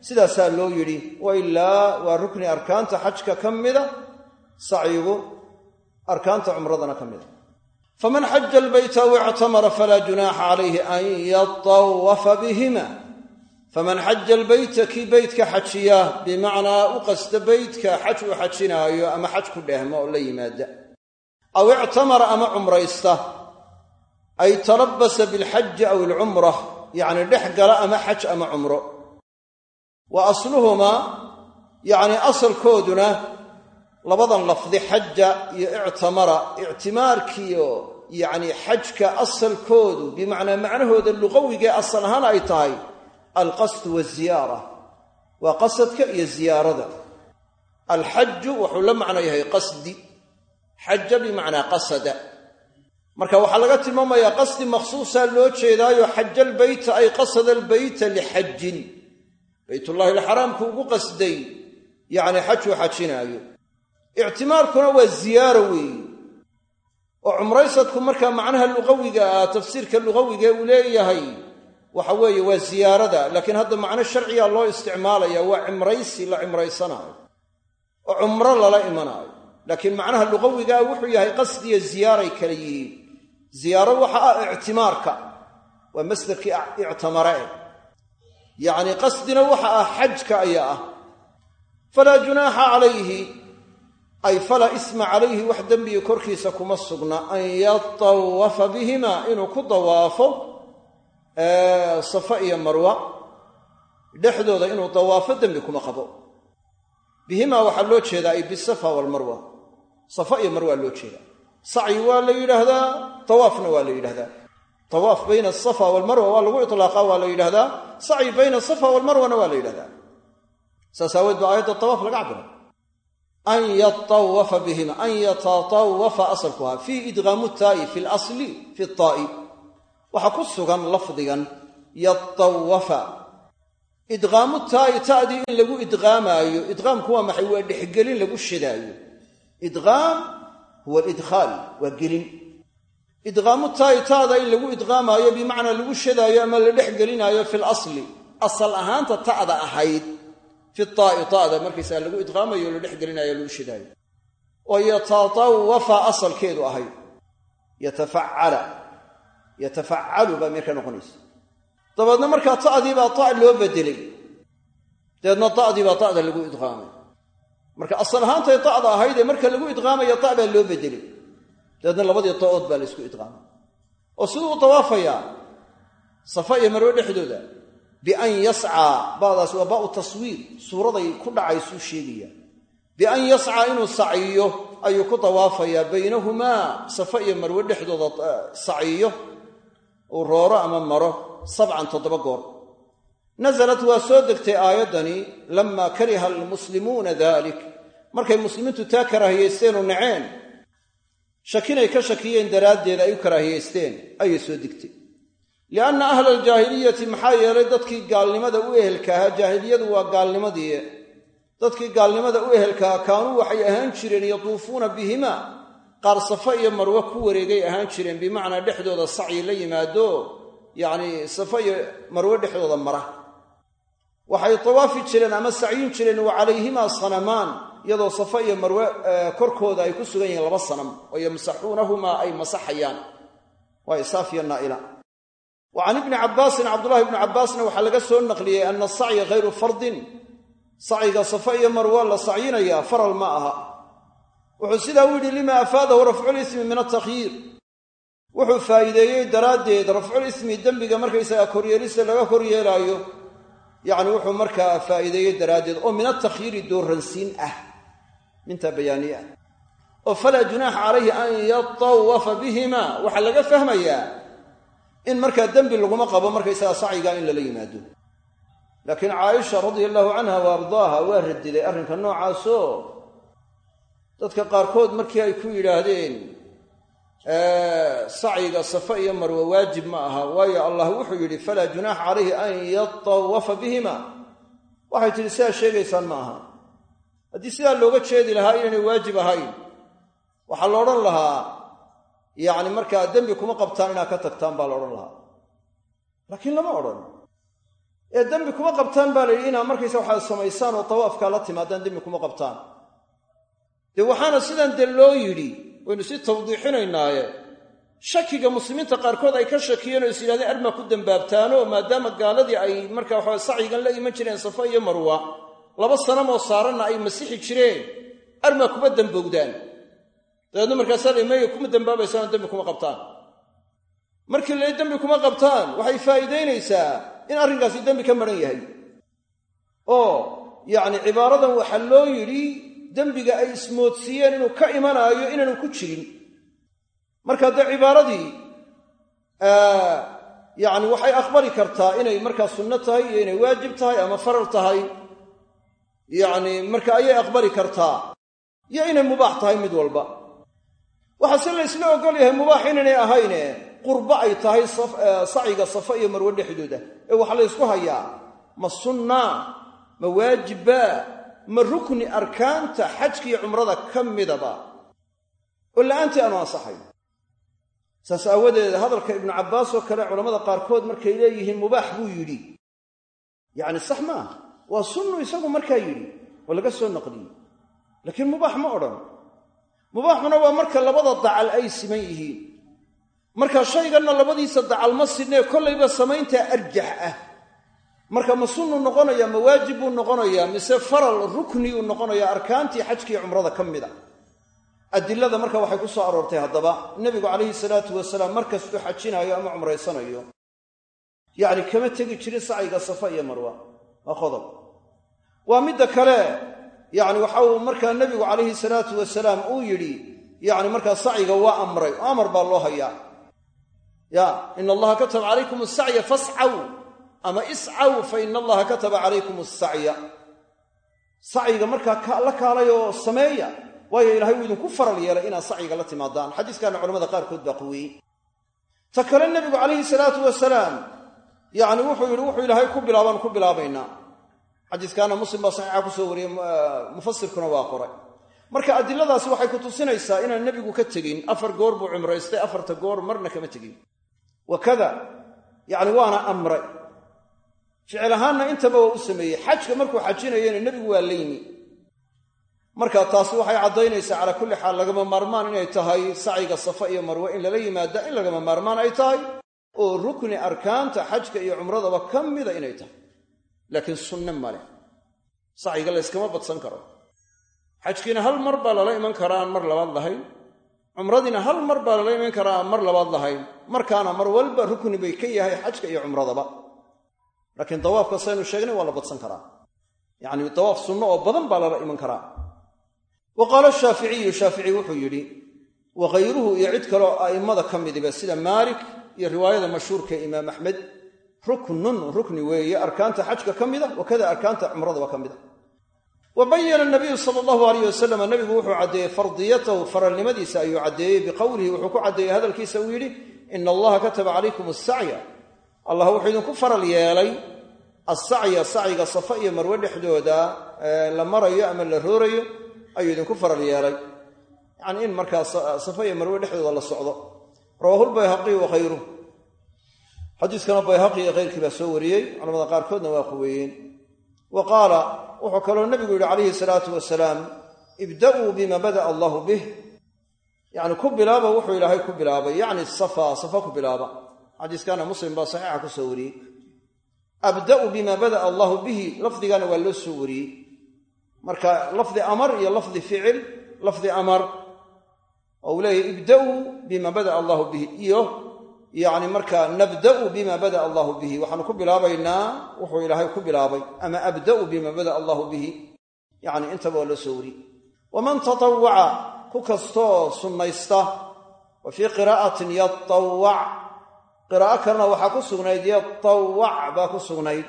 [SPEAKER 1] sidaasaa loo yidhi wa ilaa waa rukni arkaanta xajka ka mida sacyigu arkaanta cumradana ka mida. Faman xaja albayta aw ictamara falaa junaaxa calayhi an yatawafa bihima. Faman xaja albayta kii beytka xajiya bimacnaa u qasta beytka xaj uu xajinaayo ama xaj ku dhehmo oo la yimaada. Aw ictamara ama cumraysta ay talabasa bilxaji aw ilcumra yacni dhex gala ama xaj ama cumro. Wa asluhumaa yacni asalkooduna labadan lafdi xaja iyo ictamara ictimaarkiiyo yacni xajka asalkoodu bimacnaa macnahooda luqawigee asal ahaan ay tahay alqasdu waziyaara waa qasadka iyo ziyaarada. Alxaju wuxuu la macno yahay qasdi. Xaja bimacnaa qasada marka waxaa laga tilmaamayaa qasdi makhsuusaa loo jeedaayo xaja albeyta ay qasada albeyta lixajin baytullaahi alxaraamku ugu qasday yacni xajuu xajinaayo. Ictimaarkuna waa ziyaaro weeye. Oo cumraysadku markaa macnaha luqawiga ah tafsiirka luqawigae uu leeyahay waxa weeye waa ziyaarada laakiin hadda macno sharciga loo isticmaalaya waa cimraysi la cimraysanaayo oo cumro lala imanaayo. Laakiin macnaha luqawigaa wuxuu yahay qasdiya ziyaaray kala yihiin ziyaaro waxa ah ictimaarka. Waa masdarkii ictamare yacni qasdina waxa ah xajka ayaa ah. Falaa junaaxa calayhi ay falaa isma calayhi wax dembiga korkiisa kuma sugna. An yatawafa bihima inuu ku dawaafo safa iyo marwa dhexdooda inuu dawaafo dembi kuma qabo. Bihimaa waxaa loo jeedaa ay bisafa walmarwa safa iyo marwaa loo jeedaa sacyi waa la yidhaahdaa tawaafna waa la yidhahdaa tawaaf bayna asafa walmarwa waa lagu itlaaqa waa la yidhahdaa sacyi bayna asafa walmarwana waa la yidhahdaa saas aaweed baa aayadda tawaaf laga cabira an yatawafa bihima an yatatawafa asalkuhaa fii idgaamu taa'i fi lasli fi taa'i. Waxaa ku sugan lafdigan yatawafa. Idqaamu taa'i ta'dii in lagu idqaamaayo idqaamku waa maxay? Waa dhexgelin lagu shidaayo. Idqaam huwa alidkhaal waa gelin. Idqaamu taa'i ta'da in lagu idqaamaayo bimacnaa lagu shadaayo ama la dhex gelinaayo fi lasli asal ahaanta ta'da ahayd fi taa'i ta'da markaysaa lagu idqaamayo la dhex gelinaayo lagu shidaayo oo yatatawafa asalkeedu ahayd. Yatafacala. Yatafacalu baa meerka noqonaysa. Dabeedna markaa ta'dii baa ta' loo bedelay. Dabeedna ta'dii baa ta'da lagu idqaamay marka asal ahaantay ta'da ahayd ee marka lagu idqaamaya ta' baa loo bedelay dabeedna labadii ta'ood baa la idqaamay. Oo siduu u dawaafayaa safa iyo marwe dhexdooda bian yascaa ba'daas waa ba'u taswiir suuraday ku dhacaysuu sheegaya bian yascaa inuu saciyo ayuu ku dawaafayaa baynahumaa safa iyo marwe dhexdooda saciyo uu rooro ama maro sabcan toddoba goor nasalat waa soo degtay aayaddani lammaa kariha almuslimuuna dalik markay muslimiintu taa karaahiyaysteenoo naceen shakinay ka shakiyeen daraaddeed ay u karaahiyaysteen ayay soo degtay. Lianna ahla aljaahiliyati maxaa yeelay dadkii gaalnimada u ehelka ahaa jaahiliyadu waa gaalnimadii. Dadkii gaalnimada u ehelkaa kaanuu waxay ahaan jireen yatuufuuna bihima qaar safa iyo marwe ku wareegay ahaan jireen bimacnaa dhexdooda sacyi la yimaado yacnii safa iyo marwe dhexdooda mara waxay tawaafi jireen ama sacyin jireen wa calayhimaa sanamaan iyadoo safa iyo marwe korkooda ay ku sugan yihiin laba sanam oo yamsaxuunahumaa ay masaxayaan. Waa isaaf naa'ila. Wa can ibni cabbaasin cabdullahi ibni cabbaasna waxaa laga soo naqliyey ana sacya hayru fardin. Sacyiga safa iyo marwa la sacyinayaa faral ma aha. Wuxuu sidaa u yidhi lima afaadahu rafculismi min altakhyiir wuxuu faa'iideeyey daraaddeed rafculismi dembiga markaysaga koryeelista laga koryeelaayo yacni wuxuu markaa faa'iideeyey daraaddeed oo min altakhyiiri dooransiin ah mintaa bayaaniye ah oo falaa junaaxa calayhi an yatawafa bihima. Waxaa laga fahmayaa in markaa dembi laguma qabo markaysaga sacyigaa in lala yimaado. Laakiin caaisha radia allahu canha wa ardaaha waa radiday arrinka noocaasoo dadka qaarkood markii ay ku yidhaahdeen sacyiga safa iyo marwe waajib ma aha. Waayo allah wuxuu yidhi falaa junaaxa calayhi an yatawafa bihima. Waxay tidhi sidaa sheegaysaan ma aha. Haddii sidaa looga jeedi lahaa inaynay waajib ahayn waxaa la odhan lahaa yacni markaa dembi kuma qabtaan inaad ka tagtaan baa la odhan lahaa. Laakiin lama odhan. Ee dembi kuma qabtaan baa la yidhi inaad markaysa waxaad samaysaan oo tawaafkaa la timaadaan dembi kuma qabtaan. Dee waxaana sidan dee loo yidhi waynu si tawdiixinaynaaye. Shakiga muslimiinta qaarkood ay ka shakiyeen oo is yidhahdeen armaa ku dembaabtaano maadaama gaaladii ay markaa waxaa sacyigan la iman jireen safa iyo marwa laba sanamoo saaranna ay masixi jireen. Armaa kuma dembowdaan dabeedna markaasaa la maya kuma dembaabaysaan dembi kuma qabtaan. Markii la dembi kuma qabtaan waxay faa'iidaynaysaa in arrinkaasi dembi ka maran yahay. Oo yacni cibaaradan waxaa loo yidhi dembiga ay ismoodsiiyeen inuu ka imanaayo inaanu ku jirin. Marka dee cibaaradii yacni waxay aqbali kartaa inay markaa sunno tahay iyo inay waajib tahay ama faral tahay. Yacni marka ayay aqbali kartaa iyo inay mubaax tahay mid walba. Waxaase la ysla ogol yahay mubaax inaynay ahayne qurbo ay tahay sacyiga safa iyo marwe dhexdooda ee waxaa la ysku hayaa? Ma sunnaa ma waajibbaa ma rukni arkaanta xajka iyo cumrada ka midaba? Oo la'aantii aanu ansaxayn. Saas aawadeed hadalka ibnu cabbaas oo kale culammada qaarkood markay leeyihiin mubaax buu yidhi. Yacni sax maaha waa sunnu isagu markaa yidhi oo laga soo naqliyey. Laakiin mubaax ma odhan. Mubaaxuna waa marka labada dacal ay siman yihiin. Marka shayganna labadiisa dacal ma sidnee kollayba samayntaa arjax ah marka ma sunnu noqonaya ma waajib buu noqonayaa mise faral rukni uu noqonayaa arkaantii xajkiiyo cumrada ka mid a. Adilada marka waxay ku soo aroortay haddaba nebigu calayhi salaatu wasalaam mar kastuu xajinaayo ama cumraysanayo yacni kama tegi jirin sacyiga safa iyo marwa. Waa qodob. Waa midda kale yacni waxa uu markaa nebigu calayhi salaatu wasalaam uu yidhi yacni markaa sacyiga waa amray amar baa loo hayaa. Ya ina allaha kataba calaykum asacya fascaw ama iscaw fa ina allaha kataba calaykum asacya sacyiga markaa la kaalay oo sameeya waayo ilahay wuu idinku faral yeelay inaad sacyiga la timaadaan. Xadiiskaana culamada qaarkood baa quweeyey ta kale nebigu calayhi salaatu wasalaam yacni wuxuu yidhi wuxuu ilaahay ku bilaabaan ku bilaabaynaa. Xadiiskaana muslim baa saxiixa ku soo wariyey mufasirkuna waa qoray. Marka adiladaasi waxay ku tusinaysaa inaan nebigu ka tegin afar goor buu cumraystay afarta goor marna kama tegin. Wakada yacni waana amray ficil ahaanna intaba waa u sameeyey. Xajka markuu xajinayana nebigu waa laymi. Marka taasi waxay caddaynaysaa calaa kulli xaal lagama maarmaan inay tahay sacyiga safa iyo marwe in lala yimaada in lagama maarmaan ay tahay oo rukni arkaanta xajka iyo cumradaba ka mida inay tahay. Laakiin sunne maleh sacyiga layskama badsan karo. Xajkiina hal mar baa lala iman karaa aan mar labaad lahayn. Cumradiina hal mar baa lala iman karaa aan mar labaad lahayn. Markaana mar walba rukni bay ka yahay xajka iyo cumradaba laakiin dawaafka saynu sheegnay waa la badsan karaa. Yacni dawaaf sunno oo badan baa lala iman karaa. Wa qaala shaaficiyu shaafici wuxuu yidhi wa khayruhu iyo cid kaleo a'immada ka midiba sida maalik iyo riwaayada mashhuurka imaam axmed ruknun rukni weeye arkaanta xajka ka mida wakada arkaanta cumradaba ka mida. Wa bayana nabiyu sala allahu alayh wasalam nabigu wuxuu caddeeyey fardiyatahu faralnimadiisa ayuu caddeeyey biqowlihi wuxuu ku caddeeyey hadalkiisa uu yidhi ina allaha kataba calaykum asacya allah wuxuu idinku faral yeelay assacya sacyiga safa iyo marwe dhexdooda la marayo ama la roorayo ayuu idinku faral yeelay. Yacni in markaa safa iyo marwe dhexdooda la socdo. Rawaahu lbayhaqiy wa khayruh xadiiskana bayhaqi iyo khayrkii baa soo wariyey. Culamada qaarkoodna waa quweeyeen wa qaala wuxuu kaloo nebigu yidhi calayhi salaatu wasalaam ibda'uu bima bada'a allahu bih. Yacni ku bilaaba wuxuu ilaahay ku bilaabay. Yacni safa safa ku bilaaba xadiiskana muslim baa saxiixa ku soo wariyey. Abda'u bima bada'a allahu bihi lafdigana waa loo soo wariyey. Marka lafdi amar iyo lafdi ficil lafdi amar oo uu leeyahy ibda'uu bima bada'a allahu bihi iyo yacni marka nabda'u bima bada'a allahu bihi. Waxaanu ku bilaabaynaa wuxuu ilaahay ku bilaabay ama abda'u bima bada'a allahu bihi yacni intaba waa loo soo wariyey. Waman tatawwaca ku kastoo sunnaysta wa fii qiraa'atin yatawac qiraa'o kalena waxaa ku sugnayd yatawac baa ku sugnayd.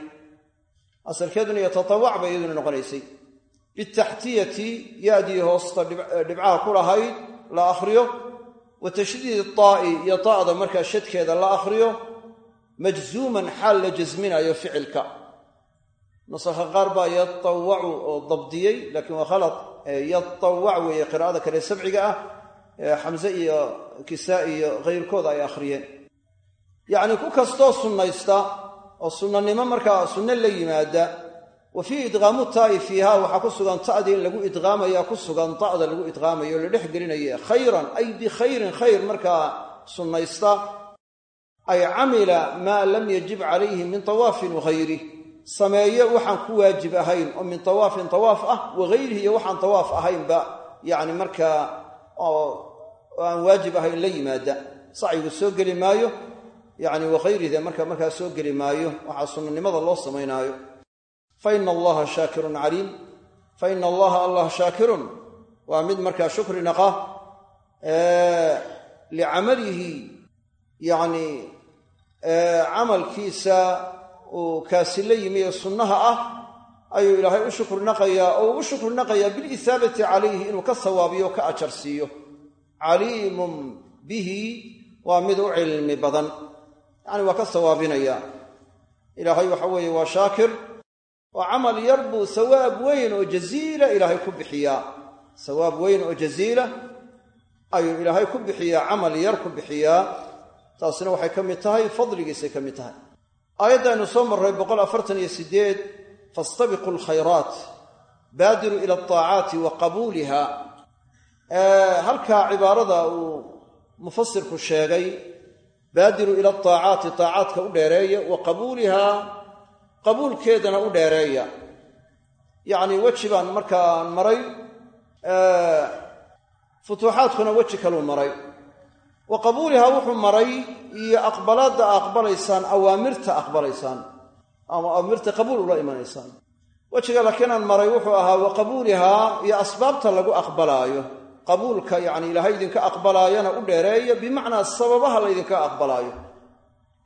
[SPEAKER 1] Asalkeeduna yatatawac bay iyaduna noqonaysay. Bitaxtiyati yaadii hoosta dhibcaha ku lahayd la akhriyo. Wa tashdiidi taa'i iyo ta'da markaa shadkeeda la akhriyo majzuuman xaal la jasminayo ficilka. Nusakha qaar baa yatawacu oo dabdiyey laakiin waa khalad. Yatawac weeye qiraa'ada kale sabciga ah xamse iyo kisaa iyo kayrkooda ay akhriyeen yacni ku kastoo sunnaysta oo sunnanimo markaa sunno la yimaada wa fii idqaamu taa'i fiiha waxaa ku sugan ta'dii in lagu idqaamaya ku sugan ta'da lagu idqaamayo o la dhex gelinaye khayran ay bikhayrin khayr markaa sunnaysta ay camila maa lam yajib calayhi min tawaafin wahayrih sameeye waxaan ku waajib ahayn oo min tawaafin tawaaf ah wahayrihi iyo waxaan tawaaf ahaynba yacni markaa oo aan waajib ahayn la yimaada. Sacyigu soo geli maayo yacni wakhayrihde marka markaa soo geli maayo waxaa sunnanimada loo samaynaayo. Fa ina allaha shaakirun caliim. Fa ina allaha allah shaakirun. Waa mid markaa shukri naqa licamalihi yacni camalkiisa uu kaasi la yimi ee sunnaha ah ayuu ilaahay u shukri naqayaa oo ugu shukri naqayaa bilihaabati calayhi inuu ka sawaabiyo ka ajar siiyo caliimun bihi waa mid u cilmi badan yacni waa ka sawaabinaya. Ilaahay waxa weeye waa shaakir oo camal yar buu sawaab weyn oo jaziila ilaahay ku bixiyaa sawaab weyn oo jaziila ayuu ilaahay ku bixiyaa camal yar ku bixiyaa taasina waxay ka mid tahay fadligiisay ka mid tahay. Aayaddaaynu soo marray boqol afartan iyo sideed fastabiquu alkhayraat baadiruu ila altaacaati wa qabuuliha. Halkaa cibaarada uu mufasirku sheegay baadiruu ila altaacaati taacaadka u dheereeya wa qabuulihaa qabuulkeedana u dheereeya. Yacnii weji baan markaan maray futuuxaadkuna weji kaluu maray. Wa qabuulihaa wuxuu maray iyo aqbalaadda aqbalaysaan awaamirta aqbalaysaan ama awaamirta qabuul ula imanaysaan. Wejiga laakiinaan maray wuxuu ahaa wa qabuulihaa iyo asbaabta lagu aqbalaayo qabuulka yacni ilaahay idinka aqbalaayana u dheereeya bimacnaa sababaha laydinka aqbalaayo.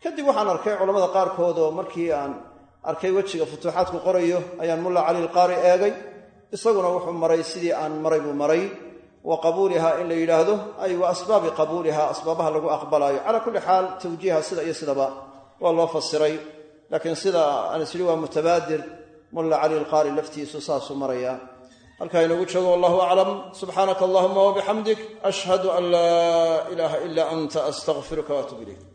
[SPEAKER 1] Kadib waxaan arkay culamada qaarkood oo markii aan arkay wejiga futuuxaadku qorayo ayaan mulla cali ilqaari eegay. Isaguna wuxuu maray sidii aan maray buu maray. Wa qabuuliha in la yidhaahdo ay wa asbaabi qabuuliha asbaabaha lagu aqbalaayo. Calaa kulli xaal tawjiiha sida iyo sidaba waa loo fasiray. Laakiin sida aan is idhi waa mutabaadir mulla cali ilqaari laftiisu saasuu maraya halkaa inoogu joogo wallahu aclam subxaanaka allahuma wabixamdik ashhadu an laa ilaaha ila anta astaqfiruka waatub ilayk